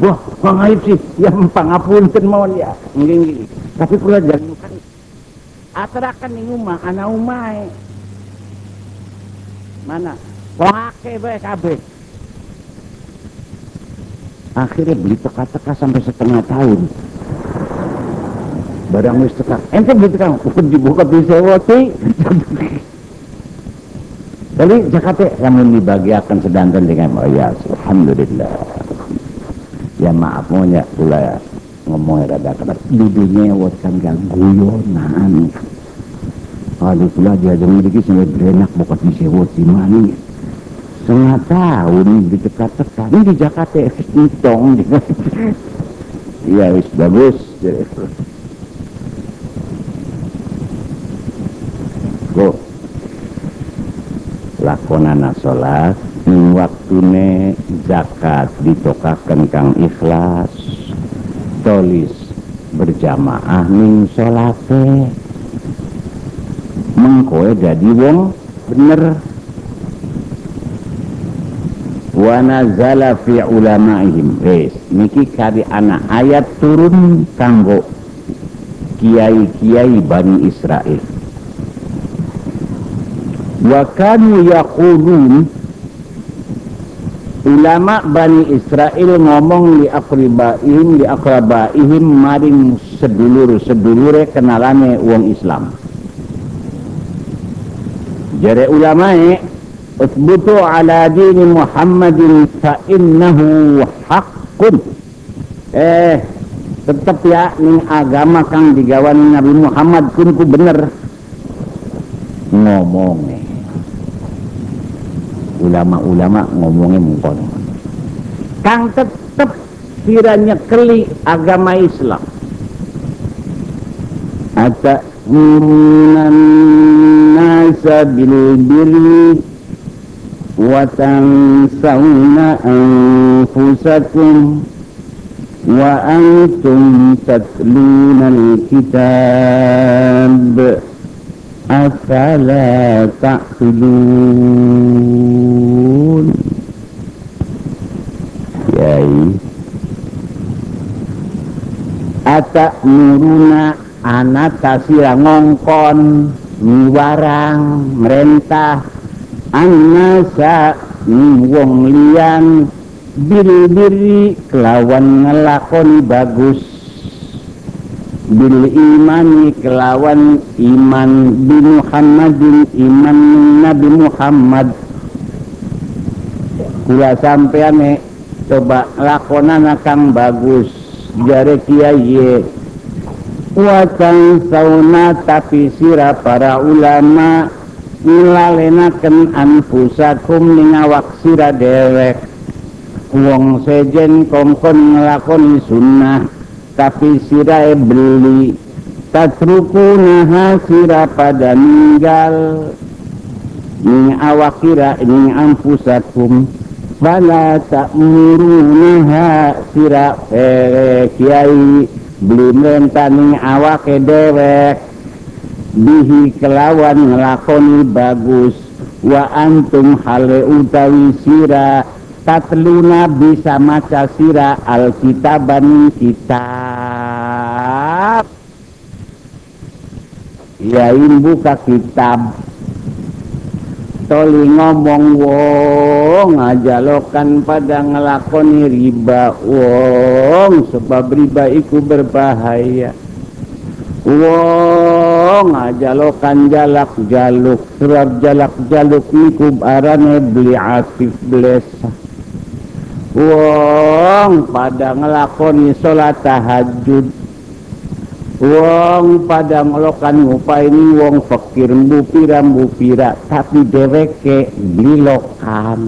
Speaker 1: Wah pengaib sih. Yang pangapunten mohon ya. Nging tapi pula jangan kan atarakan ning umah anak umai mana? Wake bae kabeh akhirnya beli teka-teka sampai setengah tahun. Barang wis teka ente beli teka ukur dibuka di sewoti jadi Jakarta yang dibagiakan sedangkan dengan oh ya Alhamdulillah. Ya maaf ya pula ngomongnya rada kata dudunya wakan gak guyonan. Kalau pula dia jangan lagi sampai berenak bukan di sewot di mana setengah tahun di teka-teka ini di Jakarta hitung iya wis bagus. Go. Lakonana salat waktune zakat ditokakan kang ikhlas tolis berjamaah ning salate mengkoe jadi wong bener. Wa nazala fi ulamaihim. Wes niki kari anak ayat turun kanggo kiai-kiai Bani Israel. Wa kanu yaqulun ulama Bani Israel ngomong li akribaihim li akrabaihim maring sedulur-sedulure kenalane wong Islam. Jare ulamae usbutu ala dini Muhammadin fa innahu haqqun. Eh tetap ya ning agama kang digawani Nabi Muhammad kun ku bener. Ngomongnya ulama-ulama ngomongnya mungkon. Kang tetep kiranya keli agama Islam. Ada minan nasa bil birri wa tansawna anfusakum wa antum tatluna al-kitab afala ta'qilun yai atakmuruna anak tasira ngongkon miwarang merentah. Annasa wong liyan biri-biri kelawan ngelakoni bagus. Bil imani kelawan iman bi Muhammadin iman Nabi Muhammad. Kula sampean coba lakonan kang bagus jare Kyai kuatan sauna tapi sira para ulama ngilalenaken anfusakum ning awak sira dewek. Wong sejen kongkon ngelakoni sunnah tapi sirae beli. Tatruku naha sira pada ninggal. Ning awak sira ning anfusakum fala ta'murunaha sira sira kiai beli blimentaning awake dewek. Bihi kelawan ngelakoni bagus wa antum hale utawi sira. Tatluna bisa maca sira alkitaban kitab. Ya buka kitab. Toli ngomong wong ngajalokan pada ngelakoni riba. Wong sebab riba iku berbahaya. Wong ngajalokan jalak jaluk sebab jalak jaluk niku arane beli aktif blesa wong pada ngelakoni sholat tahajud wong pada ngelokan ini wong fakir mbupira mbupira. Tapi deweke bilokan.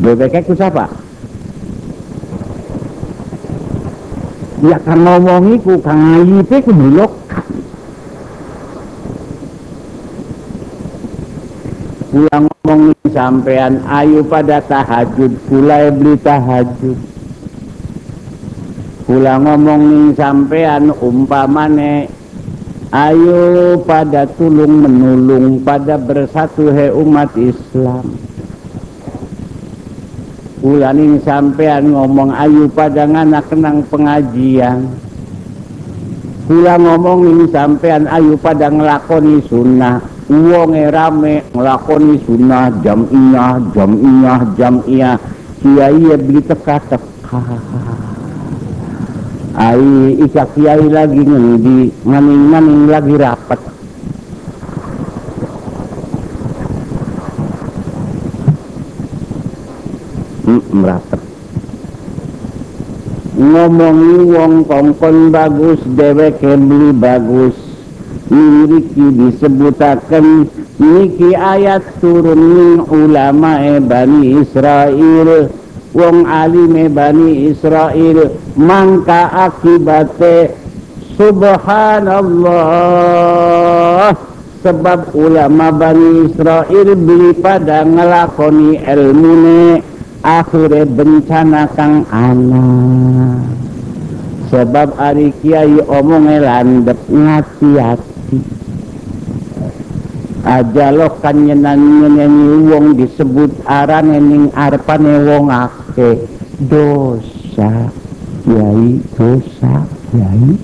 Speaker 1: Deweke ku siapa? ya kan ngomong iku kang ayipe ku bulok pulang ngomong sampean ayu pada tahajud pula beli tahajud pulang ngomong nih sampean umpamane ayo pada tulung menulung pada bersatu he umat Islam. Ini sampean ngomong ayu pada anak kenang pengajian. Kula ngomong ini sampean ayu pada ngelakoni sunnah. Uang rame ngelakoni sunnah jam iya jam iya jam iya Kiai beli teka-teka Ai ika kiai lagi ngendi? Maning-maning lagi rapat. Merapat. Ngomongi wong kongkon bagus dewek beli bagus. Miliki disebutakan niki ayat turun ulama Bani Israel wong alim e Bani Israel mangka akibate subhanallah. Sebab ulama Bani Israel beli pada ngelakoni ilmune akhirnya bencana kang anak sebab hari kiai omongnya landep ngati-hati aja lo kan nyenani wong disebut aran ning arpane wong ake dosa kiai dosa kiai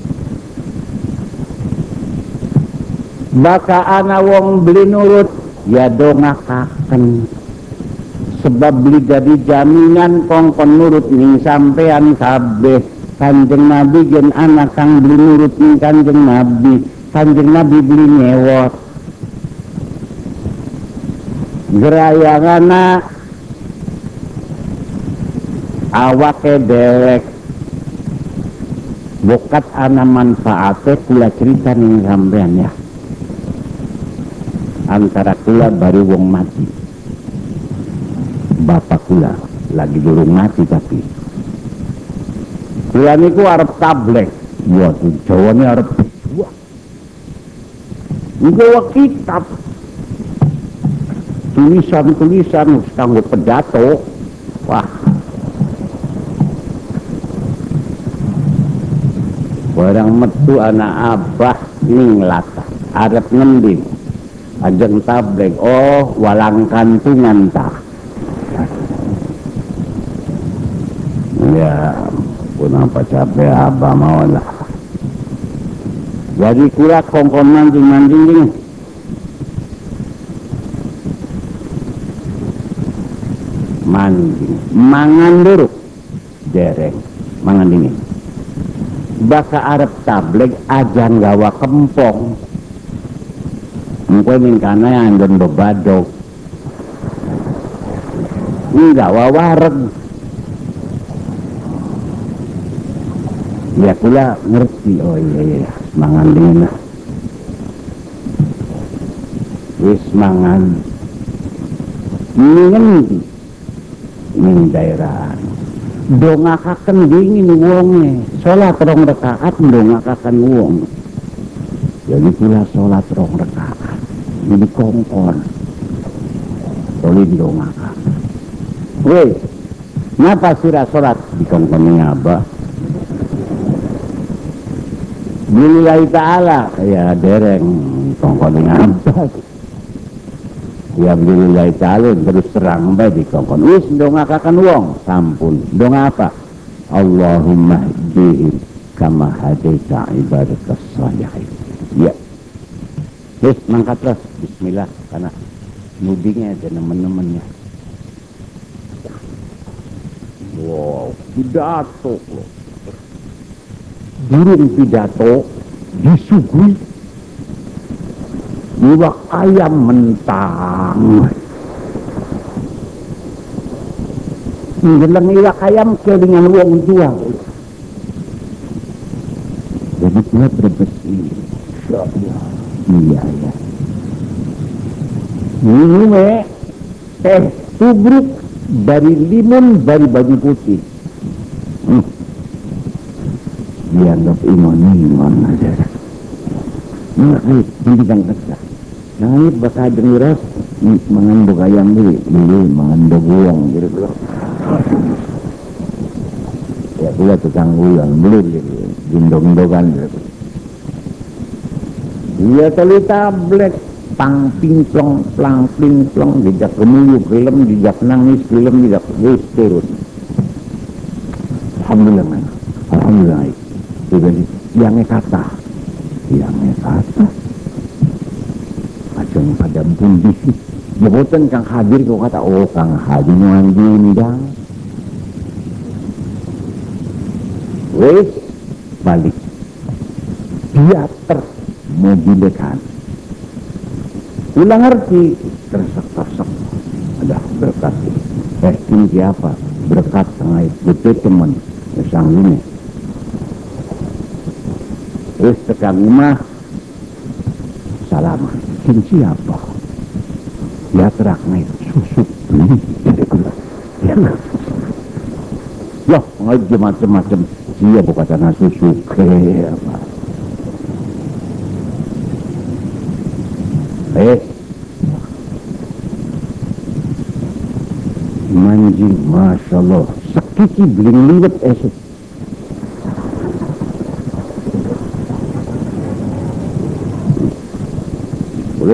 Speaker 1: maka ana wong beli nurut ya dongakaken sebab beli jadi jaminan kongkon nurut ning sampean kabeh. Kanjeng nabi gen anak kang beli nurut ning kanjeng nabi kanjeng nabi beli nyewot gerayangana awake dewek. Bukat ana manfaate kula cerita ning sampean ya. Antara kula baru wong mati. Bapak kula lagi durung mati tapi. Kula niku arep tablek. Waduh Jawa ini arep wah. Nggawa kitab tulisan-tulisan kanggo pedato. Wah. Barang metu anak abah ning lata arep ngendi? Ajeng tablek oh walang kantungan tak ya pun apa capek apa mau lah. Jadi kura kongkon mancing mancing ini mancing mangan dulu. Dereng mangan dingin. Baka arep tablek ajan gawa kempong. Mungkin karena yang dan bebadok. Enggak wawareg ya pula ngerti. Oh iya iya semangan dingin. Lah wis mangan. Dingin ini daerah dongakaken dingin wonge. Sholat rong rekaat dongakaken wong. Jadi pula sholat rong rekaat. Jadi kongkon. Solid dongakaken weh Napa sholat? Di kongkon apa? Bilillahi ta'ala. Ya dereng. Kongkon apa? Ya bilillahi ta'ala terus terang bae di kongkon. Wis ndongakaken wong, sampun. Dong apa? Allahumma hdihim kama hadaita ibadakas salihin. Ya. Wis mangkat terus bismillah karena nudingnya ada teman-temannya. Wow, pidato loh. Burung pidato disuguhi iwak ayam mentang. Ngelang iwak ayam kelingan wong tua. Jadi dia berbesi. Iya, iya. Ini eh tubruk dari limun dari baju putih hmm. dianggap iman aja ngerti pendidikan kerja nangit baka dengiras mengandung ayam diri dulu. Mengandung uang gitu. Bro ya pula tukang uang belum gitu. Dindong-dongan gitu. Dia tali tablet pang pingplong plang pingplong dijak kemuyu film dijak nangis film dijak wis turun alhamdulillah man alhamdulillah jadi yang kata yang kata ajeng pada pun bisi Jebotan kang hadir kau kata oh kang hadir nuan dindang wis balik. Dia termobilkan ulang ngerti tersek-tersek ada berkat. Eh ini siapa berkat tengah itu teman. Sang ini terus tekan rumah salaman ini siapa ya terak naik susu beli ya ya ngaji macam-macam. Dia bukan tanah susu. Ke apa eh. Manji masya Allah. Sakiti beling liwat esok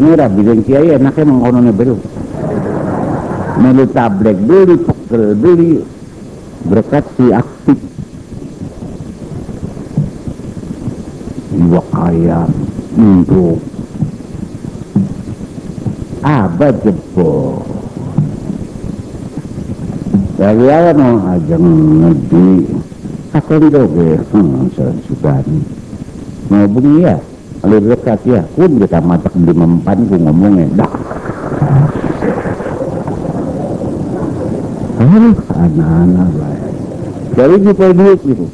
Speaker 1: Merah bilang kiai enaknya mengkononnya baru. Melu tablek beli pekel beli berkat si aktif. Jiwa kaya untuk abad jebol? Dari awal mau ajang ngedi akan doge hmm, sudah mau bunyi ya dekat ya pun kita matak di mempan ku ngomongnya dah Aduh, anak-anak baik. Jadi kita duit itu,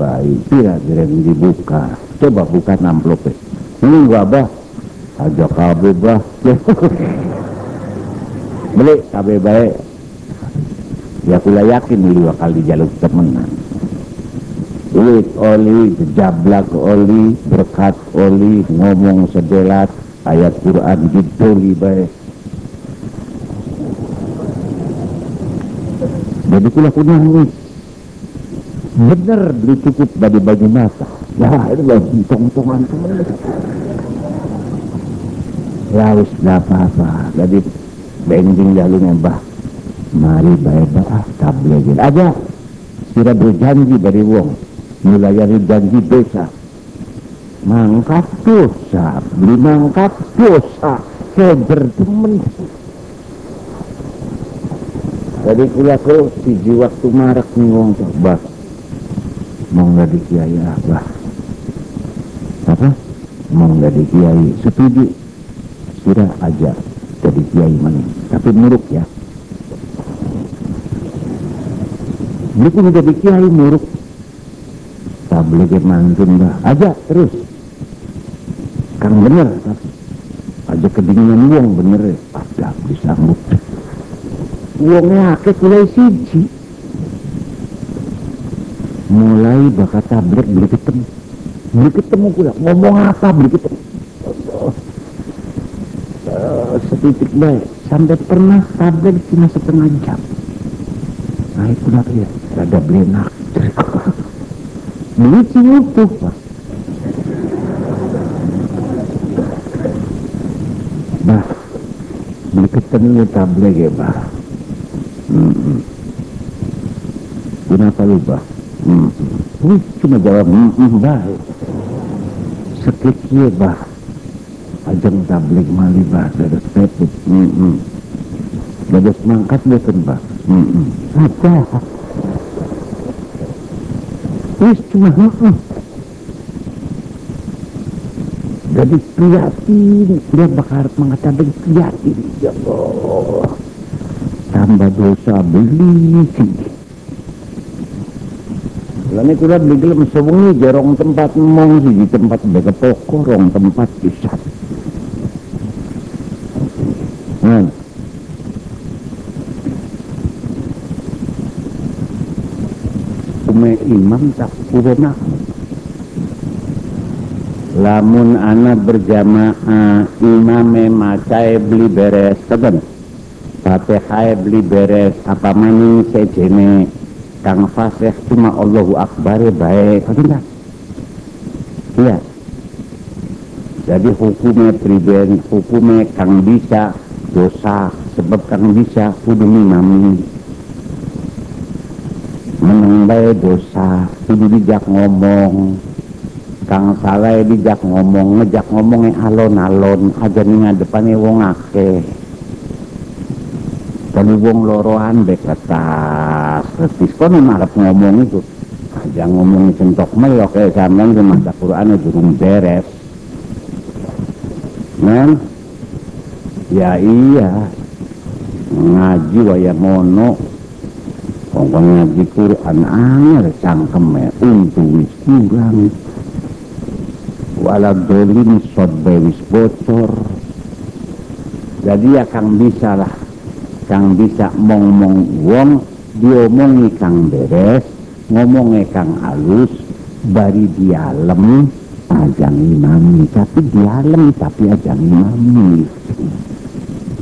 Speaker 1: baik, tidak direm dibuka. Coba buka amplop Ini gua bah, aja kabeh bah. Beli kabeh baik. Ya kula yakin dua kali jaluk temenan. Duit oli, jablak oli, berkat oli, ngomong sedelat, ayat Quran didoli baik. Jadi kula ku nangis. Bener beli cukup dari baju mata. Ya itu baju tong-tongan temen. Ya wis apa-apa. Jadi bending jalurnya bah. Mari baik bah tablegin aja. Kira berjanji dari wong. Mulayani janji desa. Mangkat dosa. Beli mangkat dosa. Keber temen. Jadi kula ko siji waktu marak nih wong bah mau nggak di kiai apa apa mau nggak di kiai setuju sudah aja jadi kiai mana tapi muruk ya Begitu menjadi kiai muruk tabligh mantun dah aja terus. Kang bener aja kedinginan uang bener. Ada disambut. Uangnya akeh mulai siji. Mulai bakat tabligh beli ketemu beli ketemu pula ngomong apa beli ketemu uh, sedikit baik. Sampai pernah tabligh cuma setengah jam. Nah itu nak ya. Ada beli nak ciutuh pak bah beli ketemu tabligh ya bah. Hmm. kenapa lu bah? Hmm. Wih, cuma jawab hmm, baik sekecil bah. Ajeng tablik mali bah. Dadas peput hmm, dadas mangkat betul bah. Hmm. Hmm. jadi prihatin dia bakal mengatakan prihatin ya Allah tambah dosa beli sih Lani kula beli sewengi jarong tempat mong di tempat bega pokok rong tempat bisa. Hmm. Ume imam tak kurena. Lamun anak berjamaah imame macai beli beres teben. Fatihah beli beres apa maning sejene. Kang fasih cuma Allahu Akbar baik. Tidak iya. Jadi hukumnya pribadi hukumnya kang bisa dosa sebab kang bisa kudu minami meneng dosa kudu dijak ngomong. Kang salah dijak ngomong ngejak ngomongnya alon-alon aja nih ngadepannya wong akeh. Kali wong loroan dek atas. Retis kono marap ngomong itu. Aja ngomong centok melok kayak sampean ke mata Quran durung beres. Men? Ya iya. Ngaji waya mono kongkong ngaji Quran angel cangkeme. Untuk wis kurang. Walau dolin sodbe wis bocor. Jadi ya kang bisa lah. Kang bisa ngomong wong diomongi kang beres ngomongnya kang alus bari dialem ajang imami. Tapi dialem tapi ajang imami.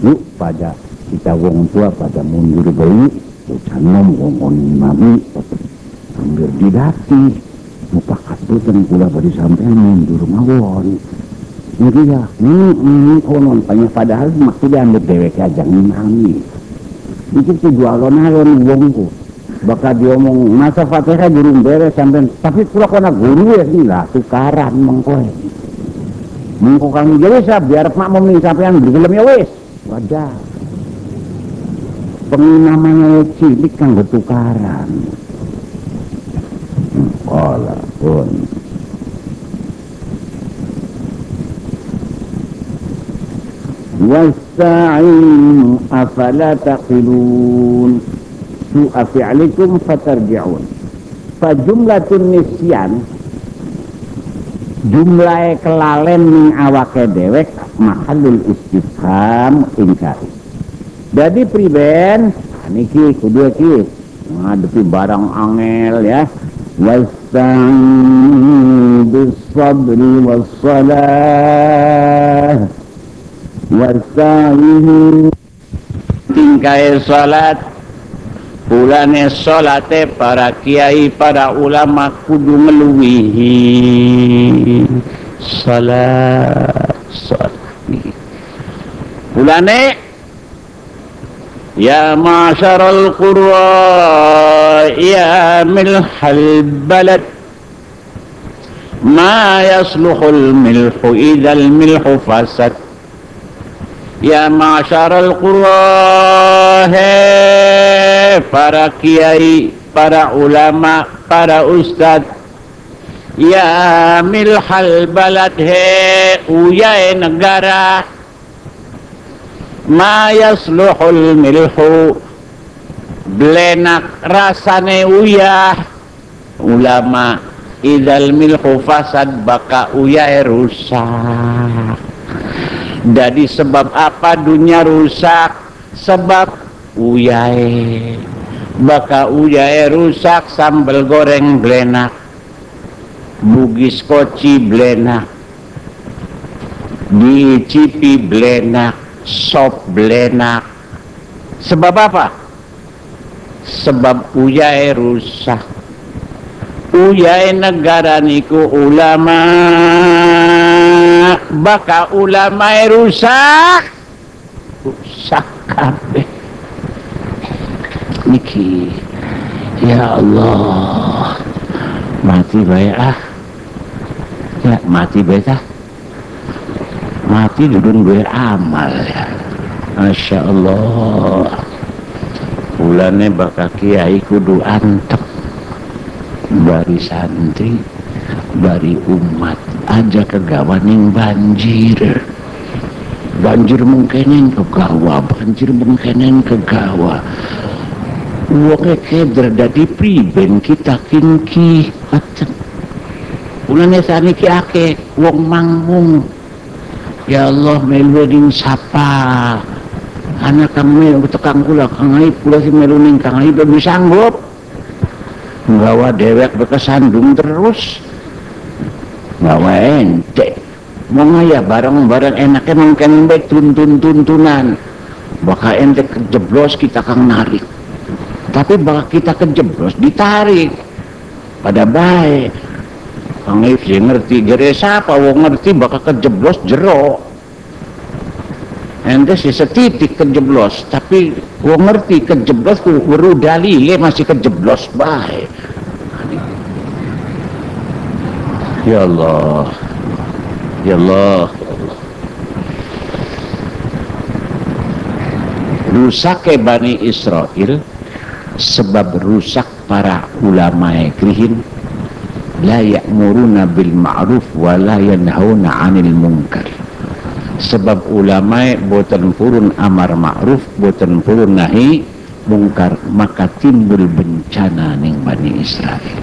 Speaker 1: Yuk pada kita wong tua pada mundur beli ucan ngomong imami hampir didati. Mupakat bukan kula bari sampai mundur mawon. Jadi ya, ini, ini konon, padahal maksudnya ambil dewek ajang imami itu tuh dua alon-alon wongku. Bakal diomong masa fatihah guru beres sampai tapi pula kena guru ya sih lah tukaran mengkoy mengko kang jawab biar mak mau sampean beli film ya wis. Wadah bengi namanya ya cilik kan bertukaran. Walaupun pun. Wasta'inu afala taqilun su'a fi'likum fatarji'un. Fa jumlatun nisyan jumlahe kelalen ning awake dewek mahalul istifham ingkari jadi priben niki kudu iki ngadepi barang angel ya. Wasta'in bis sabri was salah wasawihi tingkai salat. Ulane salate para kiai para ulama kudu meluwihi. Salat salat. Ulane يا معشر القراء يا ملح البلد. ما يصلح الملح إذا الملح فسد؟ يا معشر القراء فرا كيي فرا علماء فرا أستاذ. يا ملح البلد هي ويا نغارا ma yasluhul milhu. Blenak rasane uyah. Ulama idal milhu fasad baka uyai rusak. Jadi sebab apa dunia rusak? Sebab uyai baka uyai rusak sambal goreng blenak. Bugis koci blenak. Dicipi blenak sop blenak. Sebab apa? Sebab uyai rusak. Uyai negara niku ulama. Baka ulama rusak. Rusak kabeh. Niki. Ya Allah. Mati baik ah. Ya mati baik ah mati dudun beramal ya. Masya Allah. Bulannya baka kiai kudu antep dari santri dari umat. Aja kegawaning banjir. Banjir mungkinin kegawa banjir mungkinin kegawa Wonge keder dadi priben kita kinki. Macam Ulane saniki ake wong mangmung Ya Allah melu ning sapa. Anak melu tekang kula kang aib kula si melu ning kang aib bisa sanggup nggawa dewek bekesandung terus. Nggawa ente mau ngaya barang-barang enaknya mungkin baik tuntun-tuntunan. Bakal ente kejeblos kita kang narik. Tapi bakal kita kejeblos ditarik. Pada baik Kang Ifsi ngerti. Gere siapa wong ngerti bakal kejeblos jero. Ente sih setitik kejeblos tapi wong ngerti kejeblos ku weru dalile masih kejeblos baik ya Allah. Ya Allah. Rusak Bani Israel sebab rusak para ulama krihin la ya'muruna bil ma'ruf wa la yanhauna 'anil munkar sebab ulama boten purun amar ma'ruf boten purun nahi mungkar maka timbul bencana ning Bani Israel.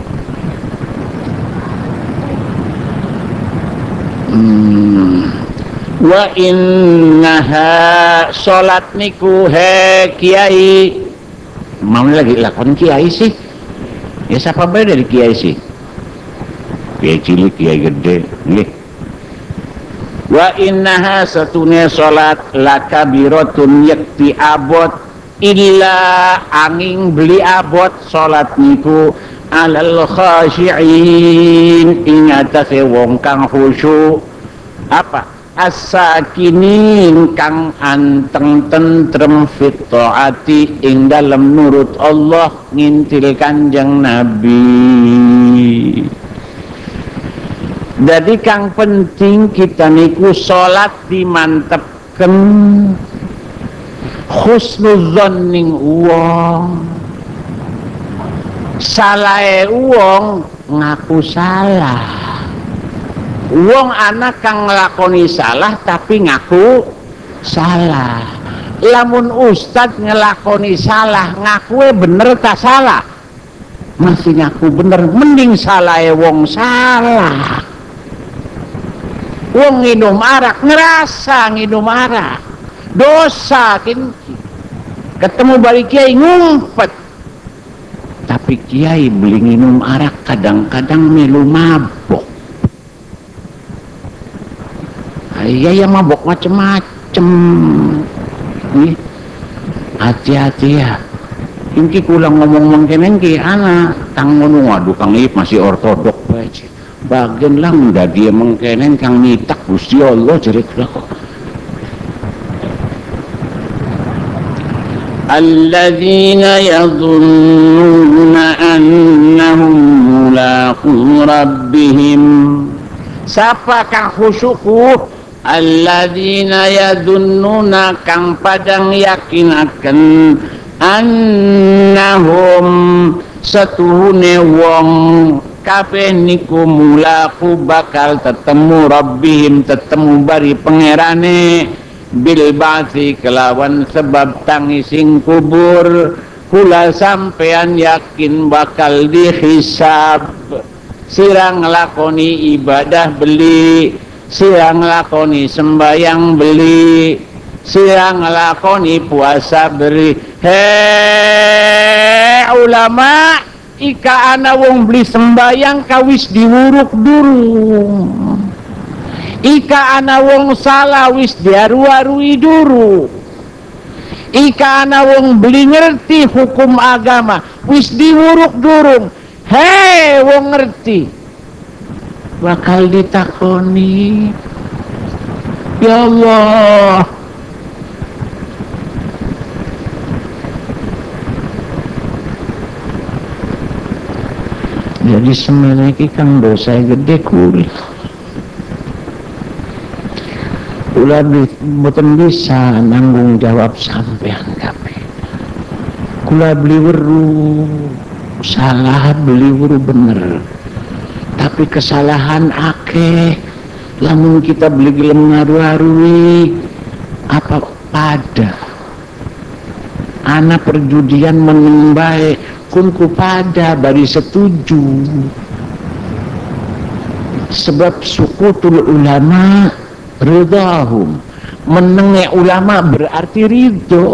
Speaker 1: Hmm. wa innaha salat niku he kiai? Mau lagi lakon kiai sih? Ya siapa beda dari kiai sih kiai cilik kiai gede nggih wa innaha satune salat lakabiratun yakti abot illa angin beli abot salat niku alal khashi'in. Ingatase wong kang khusyuk. Apa? As-sakinin kang anteng tentrem fit taati ing dalem nurut Allah ngintil kanjeng Nabi jadi kang penting kita niku sholat dimantepkan khusnuzon ning uang salah uang ngaku salah. Uang anak kang ngelakoni salah tapi ngaku salah. Lamun ustad ngelakoni salah ngaku bener tak salah? Masih ngaku bener mending salah wong salah wong nginum arak ngerasa nginum arak. Dosa kin ketemu balik kiai ngumpet. Tapi kiai beli minum arak kadang-kadang melu mabok. Iya ya mabok macem-macem. Nih hati-hati ya. Ini kulang ngomong mengkenen ki anak tanggung waduh kang masih ortodok baca bagian lah muda dia mengkenen kang nitak Gusti Allah jerit kok الذين يظنون أنهم ملاقو ربهم siapa kang khusyuku alladzina yadunnuna kang padang yakinaken annahum setuhune wong kabeh niku mulaku bakal tetemu rabbihim tetemu bari pangerane. Bil ba'thi kelawan sebab tangising kubur. Kula sampean yakin bakal dihisab. Sirang lakoni ibadah beli. Sirang lakoni sembayang beli. Sirang lakoni puasa beri. Hei ulama ika ana wong beli sembayang kawis diwuruk dulu ika ana wong salah wis diaru-arui dulu ika ana wong beli ngerti hukum agama wis diwuruk durung. Hei wong ngerti. Bakal ditakoni. Ya Allah jadi semeniki kang dosa gede kulit Ulah boten bisa nanggung jawab sampean kabeh. Kula beli weru salah beli weru bener. Tapi kesalahan akeh lamun kita beli gelem ngaru-arui apa pada anak perjudian meneng baik kunku pada bari setuju. Sebab sukutul ulama ridahum. Menenge ulama berarti ridho.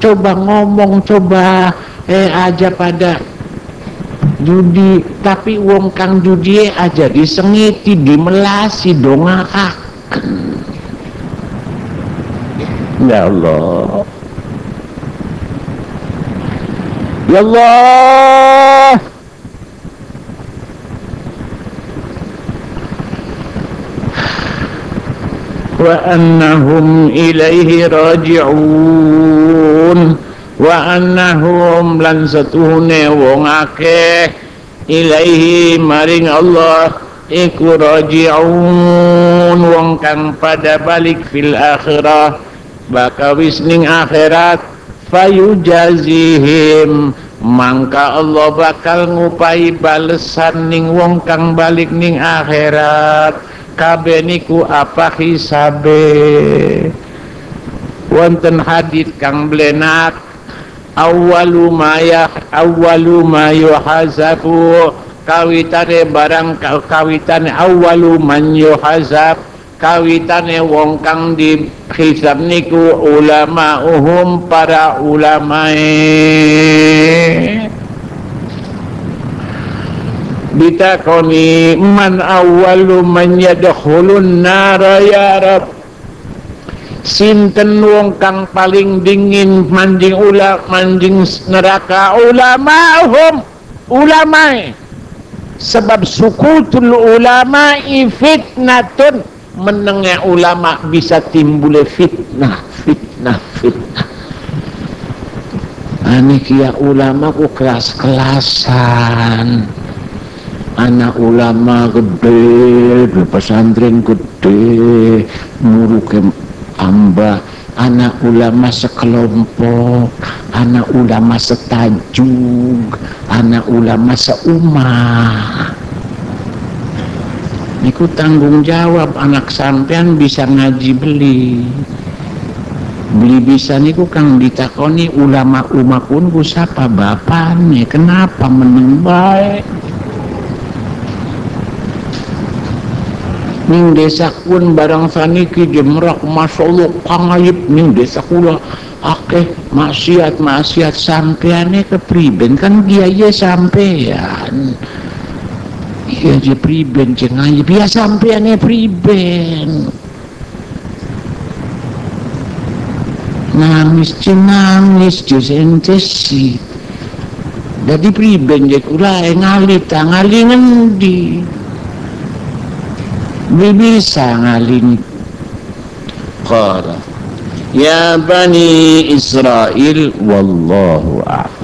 Speaker 1: Coba ngomong coba eh aja pada judi. Tapi wong kang judi aja disengiti dimelasi dongaaken ya Allah ya Allah وأنهم إليه راجعون وأنهم lan setune wong akeh ilaihi maring Allah iku raji'un wong kang pada balik fil akhirah baka wis ning akhirat Fayujazihim. Mangka Allah bakal ngupai balesan ning wong kang balik ning akhirat. Kabeh niku apa hisabe? Wonten hadis kang blenak. Awwalu ma ya awwalu ma yuhasabu kawitane barang kawitane awwalu man yuhasab kawitane wong kang di hisab niku ulama uhum para ulamae. Bitakoni man awwalu man yadkhulun nara ya rab. Sinten wong kang paling dingin manjing ula manjing neraka ulama hum ulama sebab sukutul ulama fitnatun menengah ulama bisa timbul fitnah fitnah fitnah. Aneh kia ulama ku kelas-kelasan. Anak ulama gede pesantren gede muruke amba. Anak ulama sekelompok anak ulama setajuk anak ulama seumah Niku tanggung jawab anak sampean bisa ngaji beli. Beli bisa niku kang ditakoni ulama umat pun sapa bapak nih kenapa meneng baik ning desa pun barang saniki jemrak masyaallah pangayip ning desa kula akeh maksiat maksiat sampeane kepriben. Kan biaya sampean iya je priben je ngaji. Biar sampeane priben. Nangis je nangis je sentesi jadi priben je kula ngali ngali ngendi? Bisa ngalini qala ya bani israil wallahu a'lam